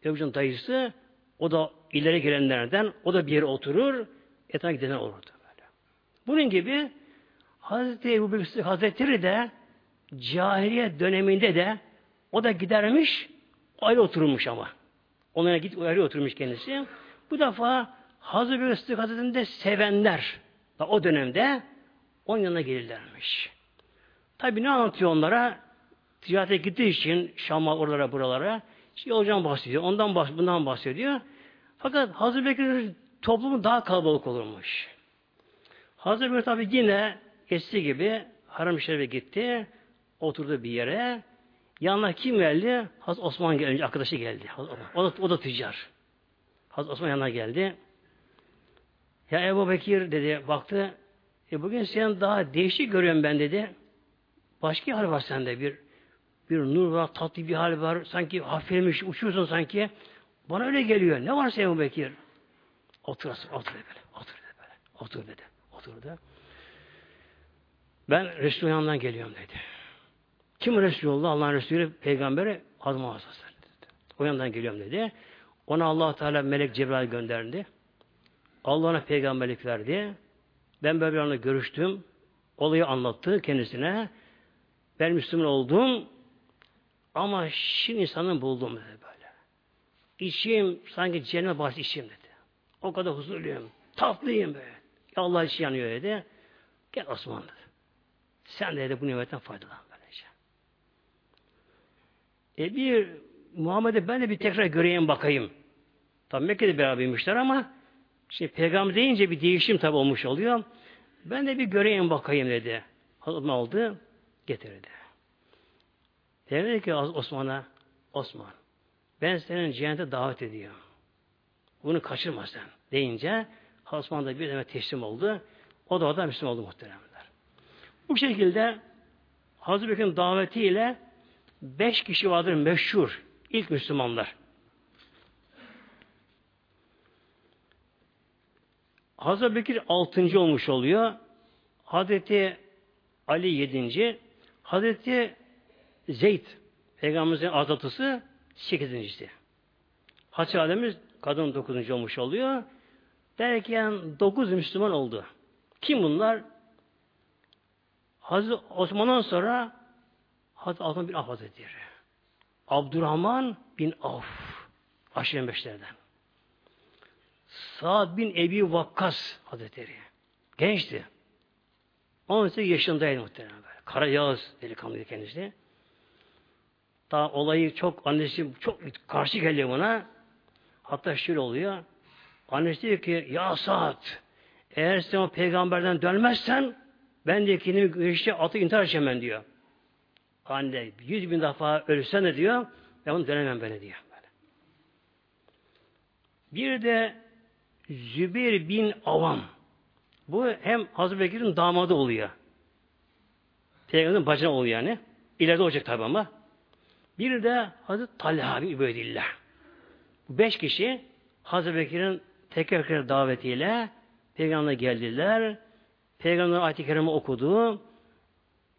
Cehil'in dayısı. O da ileri gelenlerden. O da bir yere oturur. Etrafına giden olurdu. Böyle. Bunun gibi Hazreti Ebu Bekir Hazretleri de cahiliye döneminde de o da gidermiş ayrı oturmuş ama. Onlara git ayrı oturmuş kendisi. Bu defa Hazreti Ebu Sıddık Hazretleri'ni de sevenler o dönemde onun yanına gelirlermiş. Tabi ne anlatıyor onlara? Ticarete gittiği için Şam'a oralara buralara işte hocam bahsediyor. Ondan bahsediyor, bundan bahsediyor. Fakat Hazreti Bekir toplumu daha kalabalık olurmuş. Hazreti Bekir tabi yine eski gibi Haram-ı Şerif'e gitti. Oturdu bir yere. Yanına kim geldi? Hazreti Osman geldi. Arkadaşı geldi. O da, o da tüccar. Hazreti Osman yanına geldi. Ya Ebu Bekir dedi, baktı. E bugün sen daha değişik görüyorum ben dedi. Başka hal var sende bir bir nur var, tatlı bir hal var. Sanki hafiflemiş, uçuyorsun sanki. Bana öyle geliyor. Ne var Ebu Bekir? Otur, otur böyle. Otur dedi böyle. Otur dedi. Otur dedi. Ben Resul'ün yanından geliyorum dedi. Kim Resulullah? Allah'ın Resulü peygamberi Hazım Hazretleri dedi. O yandan geliyorum dedi. Ona allah Teala melek Cebrail gönderdi. Allah'ına peygamberlik verdi. Ben böyle bir görüştüm. Olayı anlattı kendisine. Ben Müslüman oldum. Ama şimdi insanın buldum dedi böyle. İçim sanki cennet bahsi içim dedi. O kadar huzurluyum. Tatlıyım böyle. Allah içi yanıyor dedi. Gel Osman dedi. Sen de bu nimetten faydalan böylece. E bir Muhammed'e ben de bir tekrar göreyim bakayım. Tabi Mekke'de berabermişler ama şimdi peygamber deyince bir değişim tabi olmuş oluyor. Ben de bir göreyim bakayım dedi. Hazreti aldı, getirdi. Dedi ki Osman'a, Osman, ben senin cennete davet ediyorum. Bunu kaçırma sen deyince Osman da bir demek teslim oldu. O da orada Müslüman oldu muhteremler. Bu şekilde Hazreti Bekir'in davetiyle beş kişi vardır meşhur ilk Müslümanlar. Hazreti Bekir altıncı olmuş oluyor. Hazreti Ali yedinci. Hazreti Zeyd Peygamberimizin azatısı sekizincisi. Hatice Alemiz kadın dokuzuncu olmuş oluyor. Derken dokuz Müslüman oldu. Kim bunlar? Hazreti Osman'dan sonra Hazreti Osman bin Af Hazretleri. Abdurrahman bin Af. Aşiren beşlerden. Sa'd bin Ebi Vakkas Hazretleri. Gençti. 18 yaşındaydı muhtemelen böyle. Kara Yağız delikanlıydı kendisi. Daha olayı çok annesi çok karşı geliyor buna. Hatta şöyle oluyor. Annesi diyor ki ya Sa'd eğer sen o peygamberden dönmezsen ben de kendimi güneşte atı intihar edeceğim diyor. Anne yüz bin defa ölürsen de diyor ben onu dönemem böyle diyor. Böyle. Bir de Zübeyir bin Avam. Bu hem Hazreti Bekir'in damadı oluyor. Peygamberin bacına oluyor yani. İleride olacak tabi ama. Bir de Hazreti Talha bin Übeydillah. Beş kişi Hazreti Bekir'in tekrar davetiyle Peygamber'e geldiler. Peygamber ayet-i kerime okudu.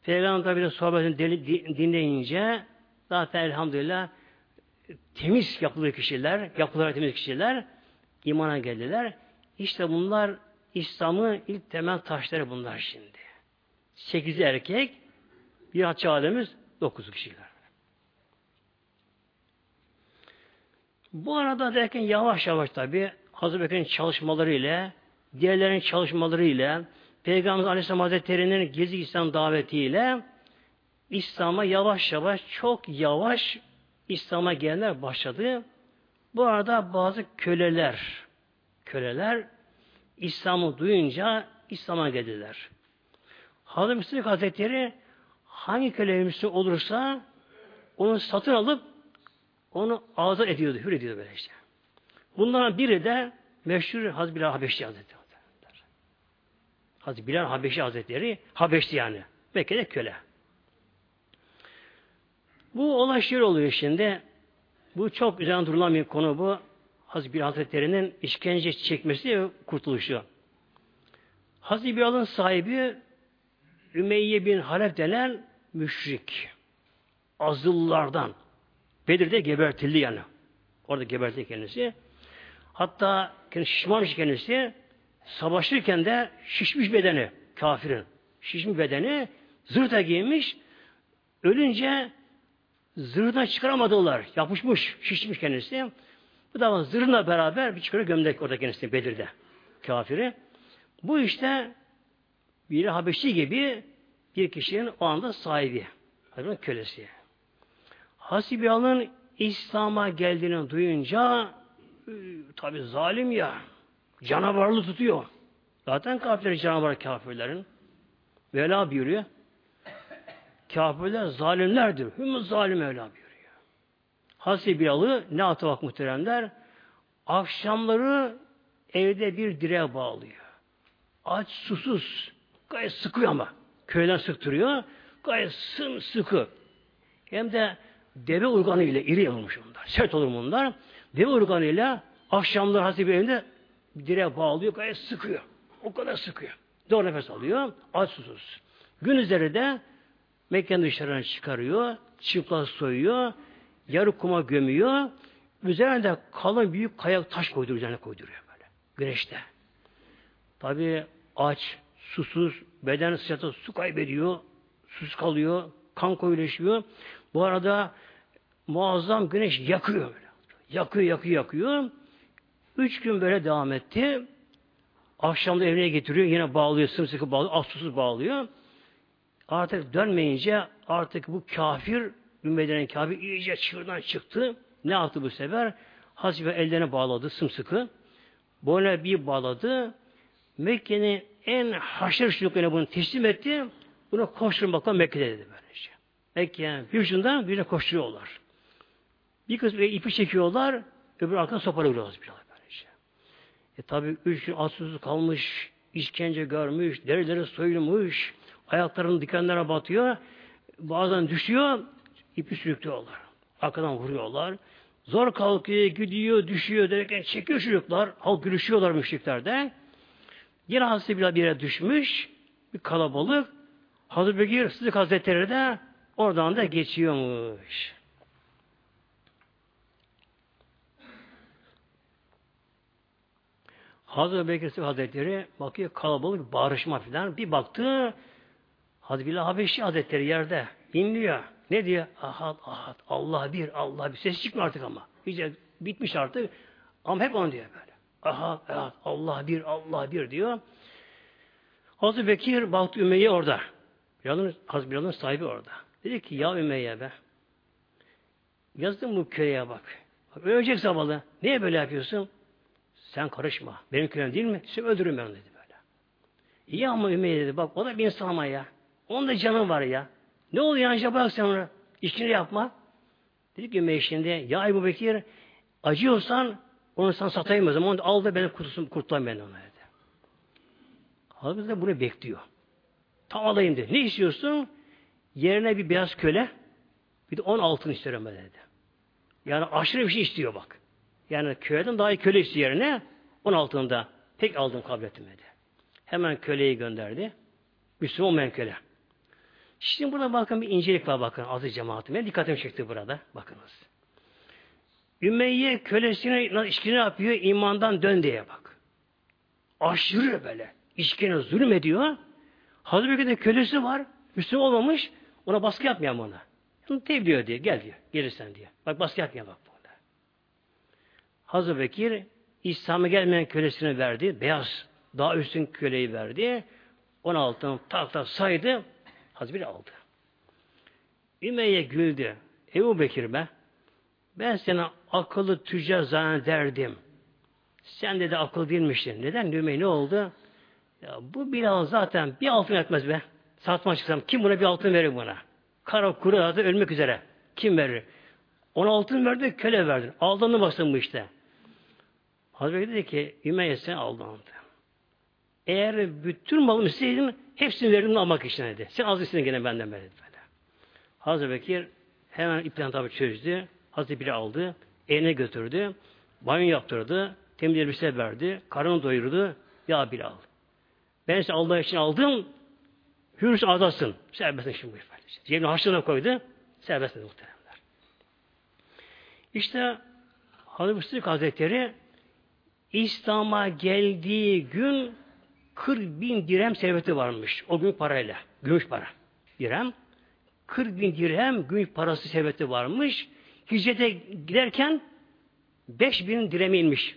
Peygamber tabi sohbetini dinleyince zaten elhamdülillah temiz yapılı kişiler, yapıları temiz kişiler imana geldiler. İşte bunlar İslam'ın ilk temel taşları bunlar şimdi. Sekizi erkek, bir hacı alemiz dokuz kişiler. Bu arada derken yavaş yavaş tabi Hazreti Bekir'in çalışmaları ile diğerlerin çalışmaları ile Peygamber Aleyhisselam Hazretleri'nin gizli İslam davetiyle İslam'a yavaş yavaş çok yavaş İslam'a gelenler başladı. Bu arada bazı köleler köleler İslam'ı duyunca İslam'a geldiler. Hazreti Müslim Hazretleri hangi köle olursa onu satın alıp onu azat ediyordu, hür ediyordu böyle işte. Bunların biri de meşhur Hazreti Bilal Habeşi Hazretleri. Hazreti Bilal Habeşi Hazretleri, Habeşli yani. Mekke'de köle. Bu olay oluyor şimdi. Bu çok üzerine durulan bir konu bu. Hazreti Bilal Hazretleri'nin işkence çekmesi ve kurtuluşu. Hazreti Bilal'ın sahibi Ümeyye bin Halef denen müşrik. Azıllardan. Bedir'de gebertildi yani. Orada gebertildi kendisi. Hatta şişmanmış kendisi. Savaşırken de şişmiş bedeni kafirin. Şişmiş bedeni zırta giymiş. Ölünce zırhından çıkaramadılar. Yapışmış, şişmiş kendisi. Bu da zırhla beraber bir çıkarı gömlek orada kendisi Bedir'de. Kafiri. Bu işte bir Habeşi gibi bir kişinin o anda sahibi. Hazretin kölesi. Hasibiyalı'nın İslam'a geldiğini duyunca tabi zalim ya canavarlı tutuyor. Zaten kafirler canavar kafirlerin. Vela buyuruyor. Kafirler zalimlerdir. Hümü zalim Mevla buyuruyor. Hasibiyalı ne atı bak muhteremler? Akşamları evde bir direğe bağlıyor. Aç susuz. Gayet sıkıyor ama. Köyden sıktırıyor. Gayet sıkı. Hem de deve urganıyla iri olmuş onlar. Sert olur bunlar. Deve urganıyla akşamları Hasibe evinde direğe bağlıyor. Gayet sıkıyor. O kadar sıkıyor. Doğru nefes alıyor. Aç susuz. Gün üzeri de Mekke'nin dışarına çıkarıyor. Çıplak soyuyor. Yarı kuma gömüyor. Üzerine kalın büyük kaya taş koyduruyor. Üzerine koyduruyor böyle. Güneşte. Tabi aç, susuz, beden sıcakta su kaybediyor. Sus kalıyor. Kan koyuleşiyor. Bu arada muazzam güneş yakıyor. Böyle. Yakıyor, yakıyor, yakıyor. Üç gün böyle devam etti. Akşamda evine getiriyor. Yine bağlıyor. Sımsıkı bağlıyor. Az susuz bağlıyor. Artık dönmeyince artık bu kafir Ümmedi'nin kafir iyice çığırdan çıktı. Ne yaptı bu sefer? Hazreti ellerine bağladı sımsıkı. Boyuna bir bağladı. Mekke'nin en haşır çocuklarına bunu teslim etti. Bunu koşturun bakalım Mekke'de dedi böylece. Mekke'nin bir ucundan birine koşturuyorlar. Bir kısmı ipi çekiyorlar, öbür arkadan sopayla vuruyorlar böylece. E tabi üç gün atsızlık kalmış, işkence görmüş, derileri soyulmuş, ayaklarının dikenlere batıyor, bazen düşüyor, ipi sürüklüyorlar. Arkadan vuruyorlar. Zor kalkıyor, gidiyor, düşüyor derken çekiyor çocuklar. Halk gülüşüyorlar müşriklerde. Yine Hazreti Bilal bir yere düşmüş. Bir kalabalık. Hazreti Bekir Sıdık Hazretleri de oradan da geçiyormuş. Hazreti Bekir Hazretleri bakıyor kalabalık bağırışma falan. Bir baktı Hazreti Bilal Habeşi Hazretleri yerde inliyor. Ne diyor? Ahad ahad. Allah bir, Allah bir. Ses çıkmıyor artık ama. İyice bitmiş artık. Ama hep onu diyor böyle. Ahad ahad. Allah bir, Allah bir diyor. Hazreti Bekir baktı Ümeyye orada. Bilal'ın, Hazreti Bilal'ın sahibi orada. Dedi ki ya Ümeyye be. Yazdım bu köyeye bak. bak ölecek zavallı. Niye böyle yapıyorsun? Sen karışma. Benim köyüm değil mi? Sen öldürürüm ben dedi böyle. İyi ama Ümeyye dedi. Bak o da bir insan ama ya. Onun da canı var ya. Ne oluyor ancak bak sen onu. İşini yapma. Dedi ki Ümeyye şimdi ya Ebu Bekir acıyorsan onu sen satayım o zaman. Al da beni kurtulsun, kurtulayım ben ona dedi. Hazreti de bunu bekliyor. Tam alayım dedi. Ne istiyorsun? Yerine bir beyaz köle bir de on altın istiyorum ben dedi. Yani aşırı bir şey istiyor bak. Yani köleden daha iyi köle istiyor yerine on altında pek aldım kabul ettim. Hemen köleyi gönderdi. Müslüman olmayan köle. Şimdi burada bakın bir incelik var bakın aziz cemaatime. Dikkatimi çekti burada. Bakınız. Ümeyye kölesine işkine yapıyor imandan dön diye bak. Aşırı böyle. İşkine zulüm ediyor. Hazreti Bekir'de kölesi var. Müslüman olmamış. Ona baskı yapmayan ona. Onu tebliğ diye. Gel diyor. Gelirsen diye. Bak baskı yapmayan bak burada. Hazreti Bekir İslam'a gelmeyen kölesini verdi. Beyaz. Daha üstün köleyi verdi. On altın tak tak saydı. Hazreti Bekir aldı. Ümeyye güldü. Ebu Bekir be. Ben sana akıllı tüccar zannederdim. Sen de de akıl değilmiştin. Neden? Ümeyye ne oldu? Ya bu Bilal zaten bir altın etmez be. Satma çıksam kim buna bir altın verir buna? Kara kuru zaten ölmek üzere. Kim verir? Ona altın verdi, köle verdi. Aldandı baksın bu işte. Hazreti dedi ki Ümeyye sen aldandı. Eğer bütün malımı isteydin hepsini veririm almak için dedi. Sen az istedin gene benden böyle. Hazreti Bekir hemen ipten tabi çözdü. Hazreti Bilal aldı. Eline götürdü. Banyo yaptırdı. Temiz elbise verdi. Karnını doyurdu. Ya Bilal. Ben seni Allah için aldım. Hürsün azasın. Serbestsin şimdi buyur. Cebine harçlığına koydu. Serbestsin muhteremler. İşte Hazreti Sıddık Hazretleri İslam'a geldiği gün 40 bin dirhem serveti varmış. O gün parayla. Gümüş para. Dirhem. 40 bin dirhem gümüş parası serveti varmış. Hicrete giderken 5 bin dirhem inmiş.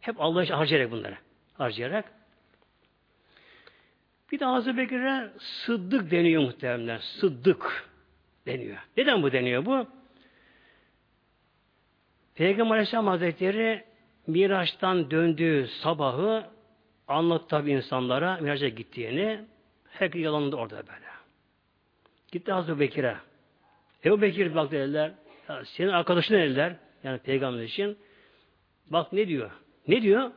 Hep Allah için harcayarak bunları. Harcayarak. Bir de Hazreti Bekir'e Sıddık deniyor muhtemelen. Sıddık deniyor. Neden bu deniyor bu? Peygamber Aleyhisselam Hazretleri Miraç'tan döndüğü sabahı anlattı tabi insanlara Miraç'a gittiğini. Herkes yalanında orada böyle. Gitti Hazreti Bekir'e. Ebu Bekir bak dediler. Ya senin arkadaşın dediler. Yani peygamber için. Bak ne diyor? Ne diyor?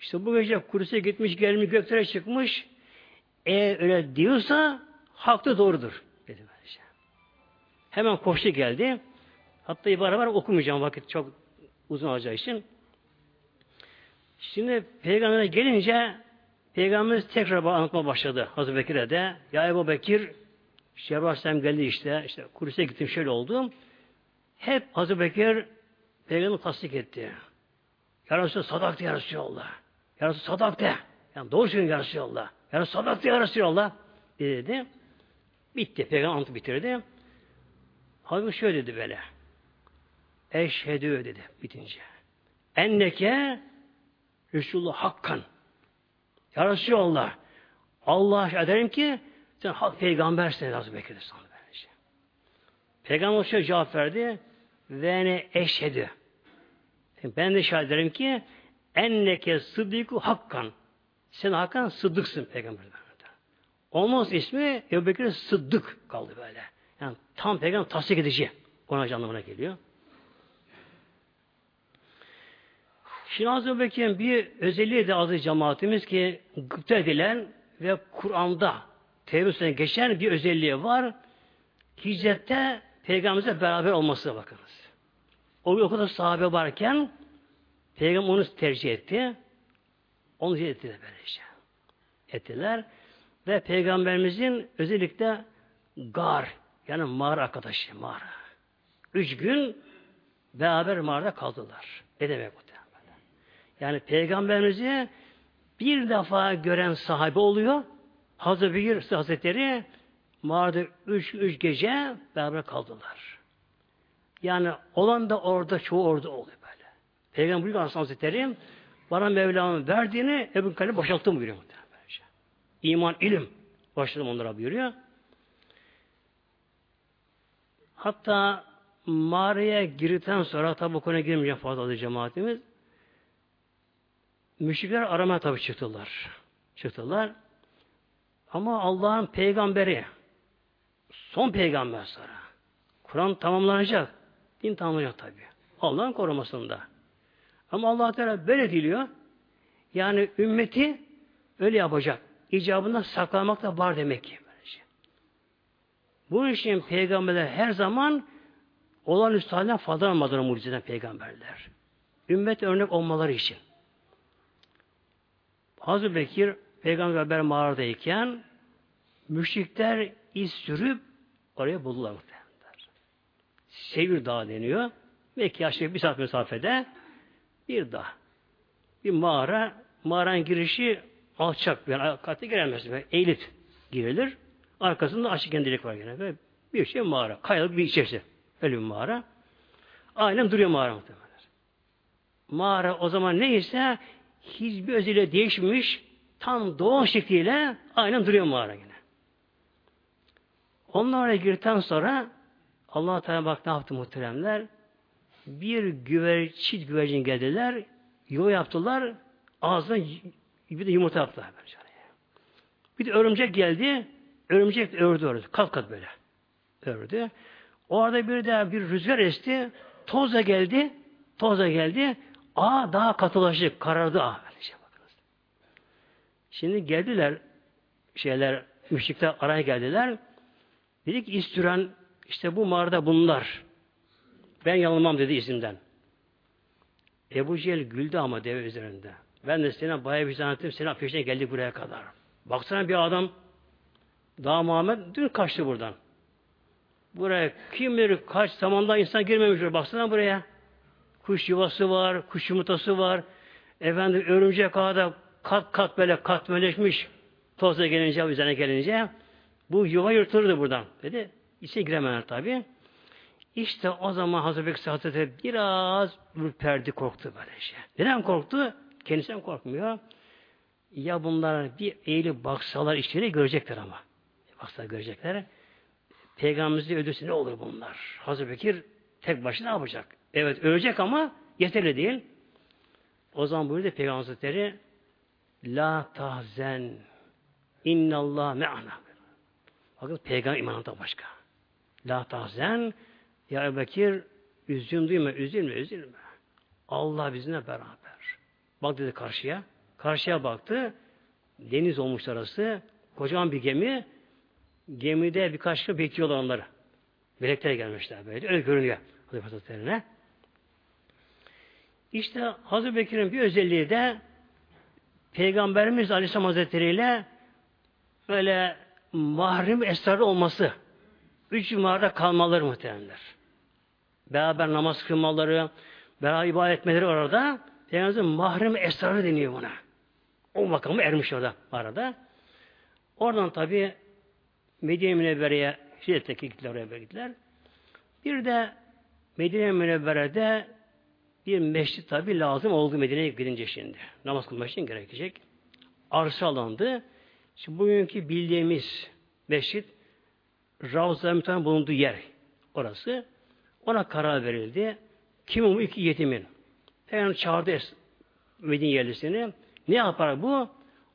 İşte bu gece Kudüs'e gitmiş, gelmiş, göklere çıkmış. Eğer öyle diyorsa haklı doğrudur. Dedi böylece. Hemen koştu geldi. Hatta ibare var okumayacağım vakit çok uzun olacağı için. Şimdi peygamber'e gelince peygamberimiz tekrar anlatma başladı Hazreti Bekir'e de. Ya Ebu Bekir Aleyhisselam geldi işte. işte Kudüs'e gittim şöyle oldu. Hep Hazreti Bekir peygamber tasdik etti. Ya Resulallah sadak ya Resulallah. Ya Resulallah sadak de. Yani doğru söylüyorsun ya Resulallah. Ya Resulallah sadak de ya Resulallah. Dedi. Bitti. Peygamber antı bitirdi. Hazreti şöyle dedi böyle. Eşhedü dedi bitince. Enneke Resulullah hakkan. Ya Resulallah. Allah ederim ki sen hak peygambersin Hazreti Bekir'de sana böylece. Peygamber şöyle cevap verdi. Ve ne eşhedü. Ben de şahit ederim ki enneke sıddıku hakkan. Sen hakkan sıddıksın peygamber. Olmaz ismi Ebu Bekir Sıddık kaldı böyle. Yani tam peygamber tasdik edici. Ona anlamına geliyor. Şimdi Hazreti Bekir'in bir özelliği de adı cemaatimiz ki gıpta edilen ve Kur'an'da Tevbe geçen bir özelliği var. Hicrette Peygamberimize beraber olması bakınız. O o kadar sahabe varken Peygamber onu tercih etti. Onu ettiler böylece. Ettiler. Ve Peygamberimizin özellikle gar yani mağara arkadaşı mağara. Üç gün beraber mağarada kaldılar. Ne demek bu? Yani peygamberimizi bir defa gören sahibi oluyor. Hazreti Bekir Hazretleri mağarada üç, üç gece beraber kaldılar. Yani olan da orada, çoğu orada oluyor böyle. Peygamber Hazretleri bana Mevlam'ın verdiğini Ebu Kalem boşalttım buyuruyor. İman, ilim başladım onlara buyuruyor. Hatta mağaraya girdikten sonra tabi bu konuya girmeyeceğim fazla cemaatimiz. Müşrikler aramaya tabi çıktılar. Çıktılar. Ama Allah'ın peygamberi son peygamber sonra. Kur'an tamamlanacak. Din tamamlanacak tabi. Allah'ın korumasında. Ama Allah Teala böyle diliyor. Yani ümmeti öyle yapacak. İcabından saklamak da var demek ki. Bunun için peygamberler her zaman olan üstadından faydalanmadılar mucizeden peygamberler. Ümmet örnek olmaları için. Hazreti Bekir Peygamber mağaradayken müşrikler iz sürüp oraya buldular muhtemelen. Sevir Dağı deniyor. Mekke yaşlı bir saat mesafede bir dağ. Bir mağara. Mağaranın girişi alçak. Yani katı giremez. Eğilip girilir. Arkasında açık kendilik var gene. Böyle bir şey mağara. Kayalık bir içerisi. Öyle bir mağara. Aynen duruyor mağara muhtemelen. Mağara o zaman neyse hiçbir özelliği değişmiş, tam doğal şekliyle aynen duruyor mağara yine. Onlara girdikten sonra Allah Teala bak ne yaptı muhteremler? Bir güver, çift güvercin geldiler, yuva yaptılar, ağzına bir de yumurta yaptılar. Böyle. Bir de örümcek geldi, örümcek ördü ördü, kat kat böyle ördü. Orada bir de bir rüzgar esti, toz da geldi, toz da geldi, A daha katılaşık, karardı A. Böylece bakınız. Şimdi geldiler şeyler, müşrikler araya geldiler. Dedi ki işte bu mağarada bunlar. Ben yanılmam dedi izinden. Ebu Cehil güldü ama deve üzerinde. Ben de sana bayağı bir zannettim. Senin peşine geldik buraya kadar. Baksana bir adam daha Muhammed dün kaçtı buradan. Buraya kim bilir kaç zamanda insan girmemiş. Baksana buraya. Kuş yuvası var, kuş yumurtası var. Efendim örümcek ağda kat kat böyle katmeleşmiş. Tozla gelince, üzerine gelince bu yuva yırtılırdı buradan. Dedi. İçine giremeler tabi. İşte o zaman Hazreti Bekir Hazretleri biraz ürperdi, korktu böyle şey. Neden korktu? Kendisinden korkmuyor. Ya bunlar bir eğilip baksalar içeri görecekler ama. Baksalar görecekler. Peygamberimizin ödüsü ne olur bunlar? Hazreti Bekir tek başına yapacak? Evet ölecek ama yeterli değil. O zaman buyurdu Peygamber Hazretleri La tahzen innallah me'ana. Bakın peygamber imanından başka. La tahzen ya Ebu Bekir üzüm duyma, üzülme, üzülme. Allah bizimle beraber. Bak dedi karşıya. Karşıya baktı. Deniz olmuş arası. Kocaman bir gemi. Gemide birkaç kişi bekliyorlar onları. Melekler gelmişler böyle. Öyle görünüyor. Hazreti Hazretleri'ne. İşte Hazreti Bekir'in bir özelliği de Peygamberimiz Aleyhisselam Hazretleri ile böyle mahrem esrarı olması. Üç mağarada kalmaları muhteremler. Beraber namaz kılmaları, beraber ibadet etmeleri orada Peygamberimizin mahrem esrarı deniyor buna. O makamı ermiş orada arada. Oradan tabi Medine Münevvere'ye Şiddet'teki gittiler oraya gittiler. Bir de Medine Münevvere'de bir meşrit tabi lazım oldu Medine'ye gidince şimdi. Namaz kılmak için gerekecek. Arsa alandı. Şimdi bugünkü bildiğimiz meşrit Ravza Müteahhit bulunduğu yer orası. Ona karar verildi. Kim bu iki yetimin? Peygamber çağırdı Medine yerlisini. Ne yapar bu?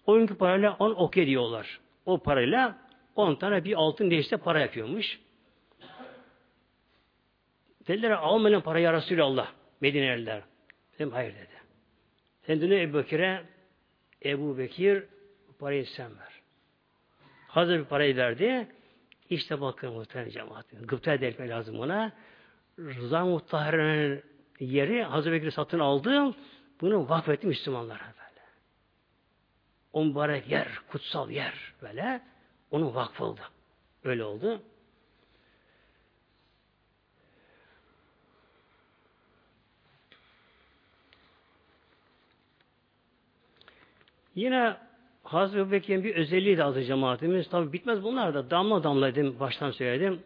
O günkü parayla on ok ediyorlar. O parayla on tane bir altın değişte para yapıyormuş. Dediler almayın parayı ya Resulallah. Medineliler. Dedim hayır dedi. Sen dün Ebu Bekir'e Ebu Bekir parayı sen ver. Hazır bir parayı verdi. İşte bakın muhtemelen cemaat. Gıpta etmek lazım ona. Rıza Muhtare'nin yeri Hazreti Bekir'i satın aldı. Bunu vakfetti Müslümanlara böyle. O mübarek yer, kutsal yer böyle. Onun vakfıldı. Öyle oldu. Yine Hazreti Bekir'in bir özelliği de azı cemaatimiz. Tabi bitmez bunlar da. Damla damla dedim, baştan söyledim.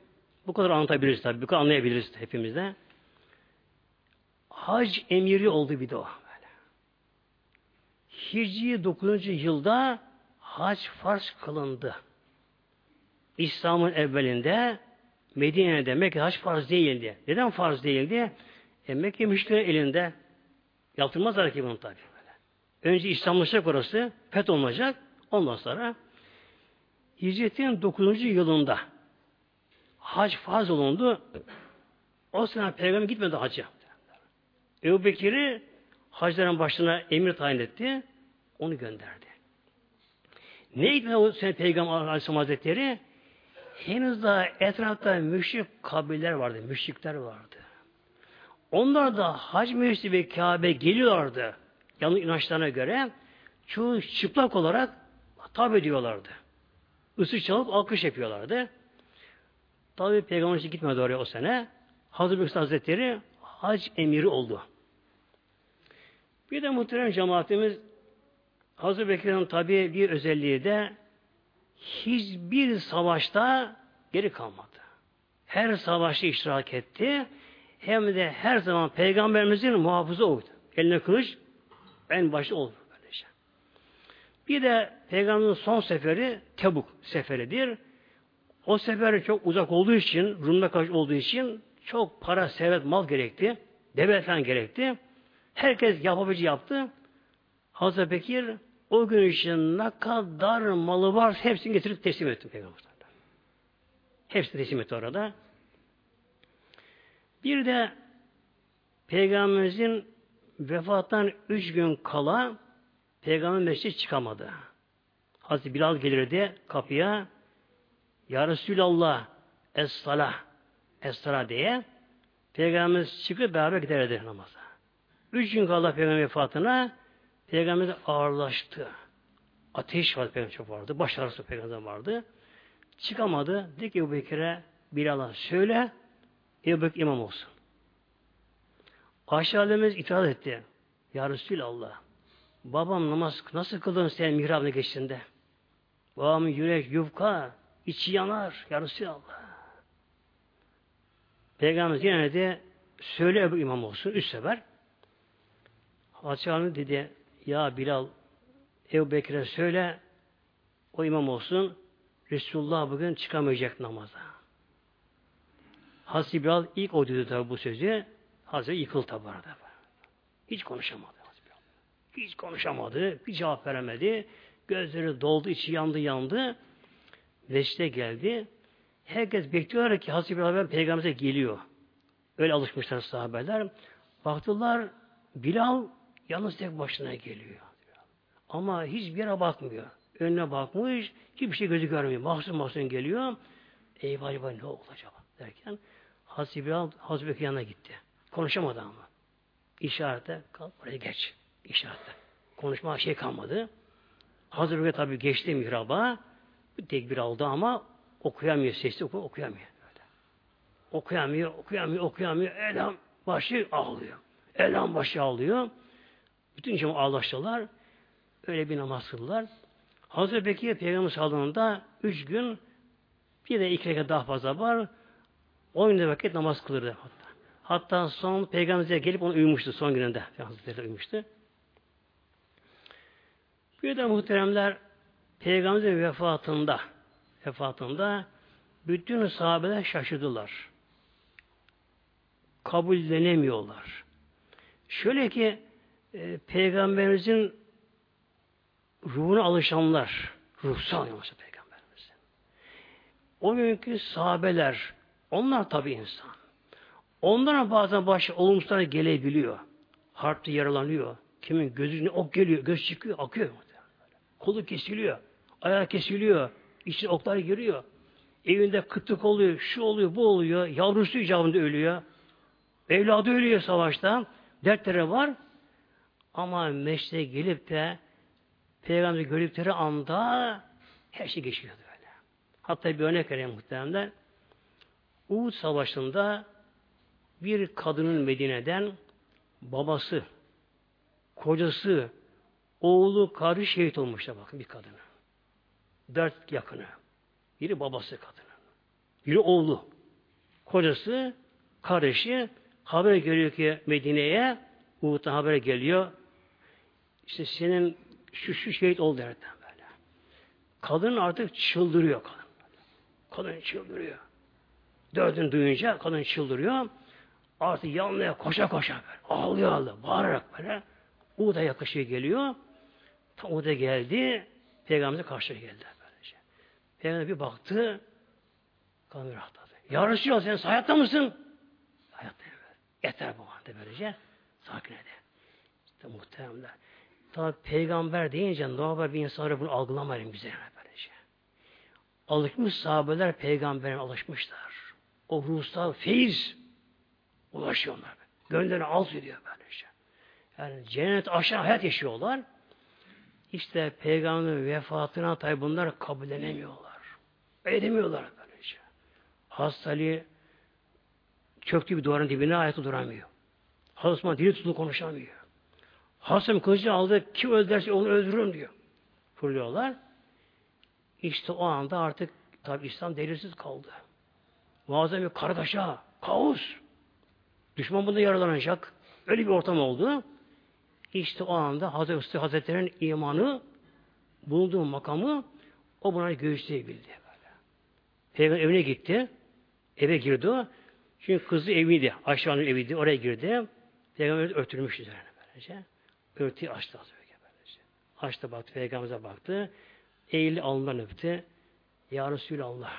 Bu kadar anlatabiliriz tabi. Bu kadar anlayabiliriz hepimiz de. Hac emiri oldu bir de o. Böyle. Hicri 9. yılda hac farz kılındı. İslam'ın evvelinde Medine'de Mekke hac farz değildi. Neden farz değildi? E, Mekke müşkülerin elinde. Yaptırmazlar ki bunu tabi. Önce İslamlaşacak orası, feth olacak. Ondan sonra Hicretin 9. yılında hac farz olundu. O sene peygamber gitmedi hacca. Ebu Bekir'i hacların başına emir tayin etti. Onu gönderdi. Ne gitmedi o sene peygamber Aleyhisselam Hazretleri? Henüz daha etrafta müşrik kabileler vardı, müşrikler vardı. Onlar da hac mevsimi ve Kabe geliyorlardı yanlış inançlarına göre çoğu çıplak olarak tabi ediyorlardı. Isı çalıp alkış yapıyorlardı. Tabi Peygamber gitmedi oraya o sene. Hazreti Bekir Hazretleri hac emiri oldu. Bir de muhterem cemaatimiz Hazreti Bekir'in tabi bir özelliği de hiçbir savaşta geri kalmadı. Her savaşta iştirak etti. Hem de her zaman Peygamberimizin muhafızı oldu. Eline kılıç, en başta olur böylece. Bir de Peygamberin son seferi Tebuk seferidir. O sefer çok uzak olduğu için, Rum'da karşı olduğu için çok para, servet, mal gerekti. Deve falan gerekti. Herkes yapabileceği yaptı. Hazreti Bekir o gün için ne kadar malı var hepsini getirip teslim etti Peygamber. Hepsini teslim etti orada. Bir de Peygamberimizin vefattan üç gün kala Peygamber mescid çıkamadı. Hazreti Bilal gelirdi kapıya Ya Resulallah Es-salah Es-salah diye Peygamberimiz çıkıp beraber giderdi namaza. Üç gün kala peygamber vefatına peygamber ağırlaştı. Ateş vardı peygamber çok vardı. Baş ağrısı peygamber vardı. Çıkamadı. Dedi ki Ebu Bekir'e Bilal'a söyle Ebu Bekir imam olsun. Ayşe Alemiz itiraz etti. Ya Resulallah babam namaz nasıl kıldın sen mihrabına geçtiğinde? Babamın yürek yufka, içi yanar. Ya Resulallah. Peygamber yine de söyle Ebu imam olsun. Üç sefer. Hanım dedi ya Bilal Ebu Bekir'e söyle o imam olsun. Resulullah bugün çıkamayacak namaza. Hazreti Bilal ilk o dedi tabi bu sözü. Hazreti yıkıl tabi arada. Hiç konuşamadı. Hiç konuşamadı. Bir cevap veremedi. Gözleri doldu, içi yandı yandı. Mescide geldi. Herkes bekliyor ki Hazreti Bilal Peygamber'e geliyor. Öyle alışmışlar sahabeler. Baktılar Bilal yalnız tek başına geliyor. Ama hiçbir yere bakmıyor. Önüne bakmış, hiçbir şey gözü görmüyor. Mahzun mahzun geliyor. Eyvah eyvah ne oldu acaba derken Hazreti Bilal Hazreti Bekir yanına gitti. Konuşamadı ama. İşarete kal buraya geç. İşarete. Konuşma şey kalmadı. Hazreti Bekir tabi geçti mihraba. Bir tekbir aldı ama okuyamıyor. Sesli oku okuyamıyor. Okuyamıyor, okuyamıyor, okuyamıyor. Elham başı ağlıyor. Elham başı ağlıyor. Bütün cemaat ağlaştılar. Öyle bir namaz kıldılar. Hazreti Bekir Peygamber salonunda üç gün bir de iki rekat daha fazla var. On günde vakit namaz kılırdı hatta. Hatta son Peygamber'e gelip onu uyumuştu son gününde. Hazretleri uyumuştu. Bir de muhteremler Peygamberin vefatında vefatında bütün sahabeler şaşırdılar. Kabullenemiyorlar. Şöyle ki e, Peygamberimizin ruhuna alışanlar, ruhsal alışan Peygamberimizin. O günkü sahabeler, onlar tabi insan. Onlara bazen başı olumsuzlar gelebiliyor. Harpte yaralanıyor. Kimin gözüne ok geliyor, göz çıkıyor, akıyor. Kolu kesiliyor, ayağı kesiliyor, içine oklar giriyor. Evinde kıtlık oluyor, şu oluyor, bu oluyor. Yavrusu icabında ölüyor. Evladı ölüyor savaşta. Dertleri var. Ama meşte gelip de Peygamber gördükleri anda her şey geçiyordu böyle. Hatta bir örnek vereyim muhtemelen. Uhud Savaşı'nda bir kadının Medine'den babası, kocası, oğlu, karı şehit olmuşlar bakın bir kadına. Dört yakını. Biri babası kadının. Biri oğlu. Kocası, kardeşi haber geliyor ki Medine'ye Uhud'dan haber geliyor. İşte senin şu şu şehit oldu derken böyle. Kadın artık çıldırıyor kadın. Kadın çıldırıyor. Dördünü duyunca kadın çıldırıyor. Artık yanlıya koşa koşa böyle. Ağlıyor ağlıyor. Bağırarak böyle. Uğda yakışıyor geliyor. Tam Uğda geldi. Peygamber'e karşı geldi. Böylece. Peygamber bir baktı. Kadın bir rahatladı. Ya Resulallah sen hayatta mısın? Hayatta. Yeter bu anda böylece. Sakin ede. İşte muhteremler. Tabi peygamber deyince normal bir insan bunu algılamayın bize böylece. Alışmış sahabeler peygambere alışmışlar. O ruhsal feyiz ulaşıyorlar. Gönlünü alt ediyor böylece. Yani cennet aşağı hayat yaşıyorlar. İşte peygamberin vefatına tabi bunlar kabullenemiyorlar. Edemiyorlar böylece. Hastalığı çöktü bir duvarın dibine ayakta duramıyor. Hazreti Osman dili tutulu konuşamıyor. Hasım kılıcı aldı, kim öldürse onu öldürürüm diyor. Fırlıyorlar. İşte o anda artık tabi İslam delirsiz kaldı. Muazzam bir kargaşa, kaos. Düşman bunda yaralanacak. Öyle bir ortam oldu. İşte o anda Hazreti Hazretleri'nin imanı bulunduğu makamı o buna göğüsleyebildi. Böyle. Peygamber evine gitti. Eve girdi. Çünkü kızı eviydi. Ayşe eviydi. Oraya girdi. Peygamber örtülmüş üzerine böylece. Örtüyü açtı az önce böylece. Açtı baktı. Peygamber'e baktı. Eğildi alnından öptü. Ya Resulallah.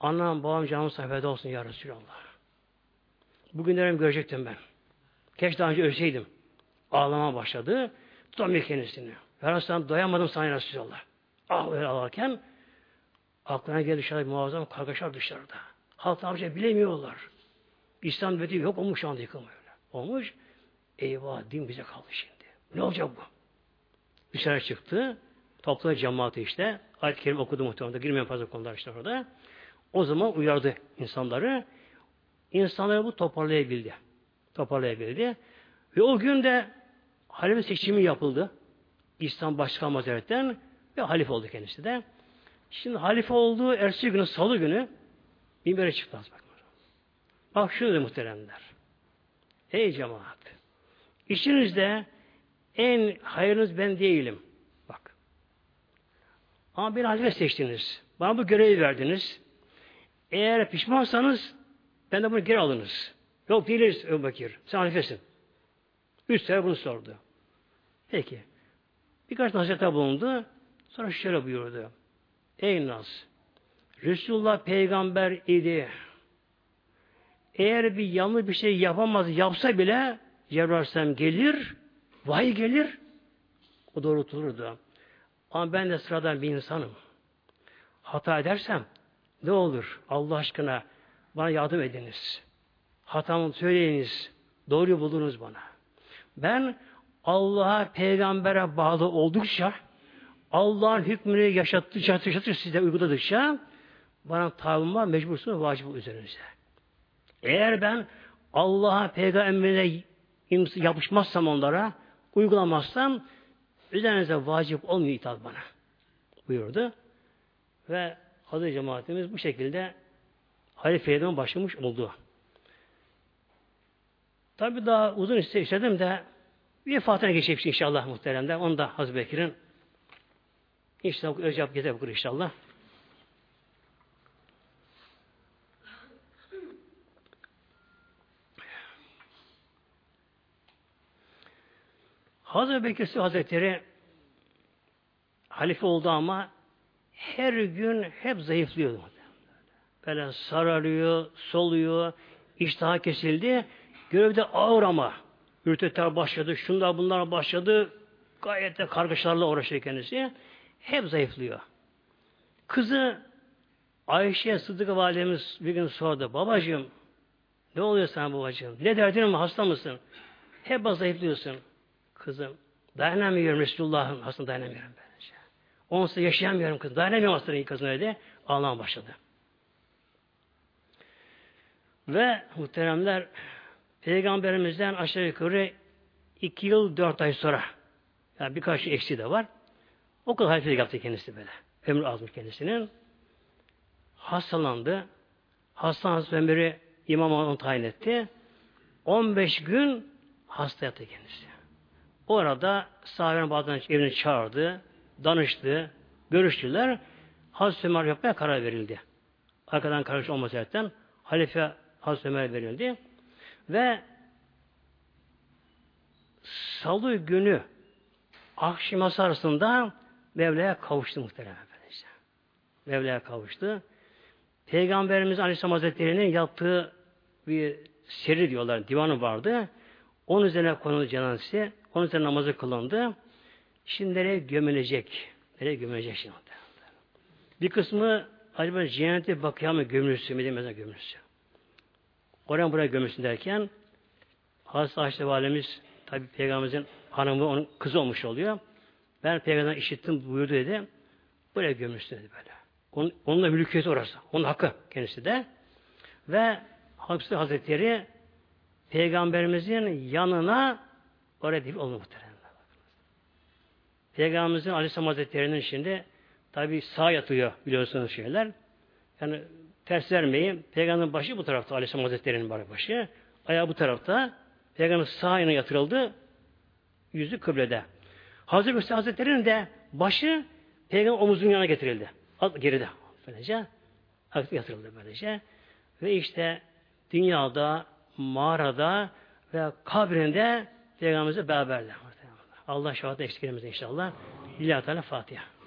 Anam babam canım sahibede olsun ya Resulallah. Bugünlerimi görecektim ben. Keşke daha önce ölseydim. Ağlama başladı. Tutamıyor kendisini. Ya Resulallah doyamadım sana Resulallah. Ağlıyor ağlarken aklına geldi dışarıda muazzam kargaşa dışarıda. Halk yapacak bilemiyorlar. İslam devleti yok olmuş şu anda yıkılmıyor. Olmuş. Eyvah din bize kaldı şimdi. Ne olacak bu? Dışarı çıktı. Topladı cemaati işte. Ayet-i Kerim okudu muhtemelen. Girmeyen fazla konular işte orada. O zaman uyardı insanları. İnsanları bu toparlayabildi. Toparlayabildi. Ve o gün de halife seçimi yapıldı. İslam Başkan Hazretleri'nden ve halife oldu kendisi de. Şimdi halife olduğu ertesi günü, salı günü minbere çıktı. Bak, bak da muhteremler. Ey cemaat! İçinizde en hayırınız ben değilim. Bak. Ama bir halife seçtiniz. Bana bu görevi verdiniz. Eğer pişmansanız ben de bunu geri alınız. Yok değiliz Ebu Bekir. Sen halifesin. Üç sefer bunu sordu. Peki. Birkaç nasihatte bulundu. Sonra şöyle buyurdu. Ey Nas! Resulullah peygamber idi. Eğer bir yanlış bir şey yapamaz, yapsa bile Cebrail gelir, vahiy gelir, o doğrultulurdu. Ama ben de sıradan bir insanım. Hata edersem ne olur Allah aşkına bana yardım ediniz. Hatamı söyleyiniz. Doğruyu buldunuz bana. Ben Allah'a, peygambere bağlı oldukça Allah'ın hükmünü yaşattıkça, yaşattıkça size uyguladıkça bana tavrıma mecbursunuz, vacip üzerinize. Eğer ben Allah'a, peygamberine yapışmazsam onlara, uygulamazsam üzerinize vacip olmuyor itaat bana. Buyurdu. Ve adı cemaatimiz bu şekilde halifeye başlamış oldu. Tabi daha uzun istedim de vefatına geçecek inşallah muhteremde. Onu da Hazreti Bekir'in inşallah özel bir okur inşallah. Hazreti Bekir Hazretleri halife oldu ama her gün hep zayıflıyordu. Böyle sararıyor, soluyor, iştah kesildi. Görevde ağır ama. Ürtetler başladı, şunlar bunlar başladı. Gayet de kargaşalarla uğraşıyor kendisi. Hep zayıflıyor. Kızı Ayşe Sıddık Validemiz bir gün sordu. Babacığım ne oluyor sana babacığım? Ne derdin mi? Hasta mısın? Hep zayıflıyorsun. Kızım dayanamıyorum Resulullah'ın hastane dayanamıyorum böylece. Onsuz yaşayamıyorum kızım. Dayanamıyorum hastanın kızım öyle. Ağlamaya başladı. Ve muhteremler Peygamberimizden aşağı yukarı iki yıl dört ay sonra yani birkaç şey eksi de var. O kadar halifelik yaptı kendisi böyle. Ömrü azmış kendisinin. Hastalandı. Hastanesi ömrü imam onu tayin etti. 15 gün hasta yattı kendisi. O arada sahabenin bazen evine çağırdı, danıştı, görüştüler. Hazreti Ömer yapmaya karar verildi. Arkadan karış olması zaten halife Hazreti Ömer verildi. Ve salı günü akşam arasında Mevla'ya kavuştu muhtemelen. Mevla'ya kavuştu. Peygamberimiz Aleyhisselam Hazretleri'nin yaptığı bir seri diyorlar, divanı vardı. Onun üzerine konulu cenazesi, onun üzerine namazı kılındı. Şimdi nereye gömülecek? Nereye gömülecek şimdi? Bir kısmı acaba cennete bakıya mı gömülsün, Medine gömülsün. Oraya buraya gömülsün derken Hazreti Ayşe Valimiz tabi Peygamberimizin hanımı onun kızı olmuş oluyor. Ben Peygamberden işittim buyurdu dedi. Buraya gömülsün dedi böyle. Onun, onunla mülkiyeti orası. Onun hakkı kendisi de. Ve Hapsi Hazretleri Peygamberimizin yanına oraya değil oldu muhtemelen. Peygamberimizin Aleyhisselam Hazretleri'nin şimdi tabi sağ yatıyor biliyorsunuz şeyler. Yani ters vermeyin. Peygamberin başı bu tarafta Aleyhisselam Hazretleri'nin başı. Ayağı bu tarafta. Peygamber sağ yana yatırıldı. Yüzü kıblede. Hazreti Hüseyin Hazretleri'nin de başı Peygamber omuzunun yanına getirildi. Alt, geride. Böylece. Yatırıldı böylece. Ve işte dünyada, mağarada ve kabrinde Peygamberimizle beraberler. Allah şefaat eksik inşallah. Lillahi Teala Fatiha.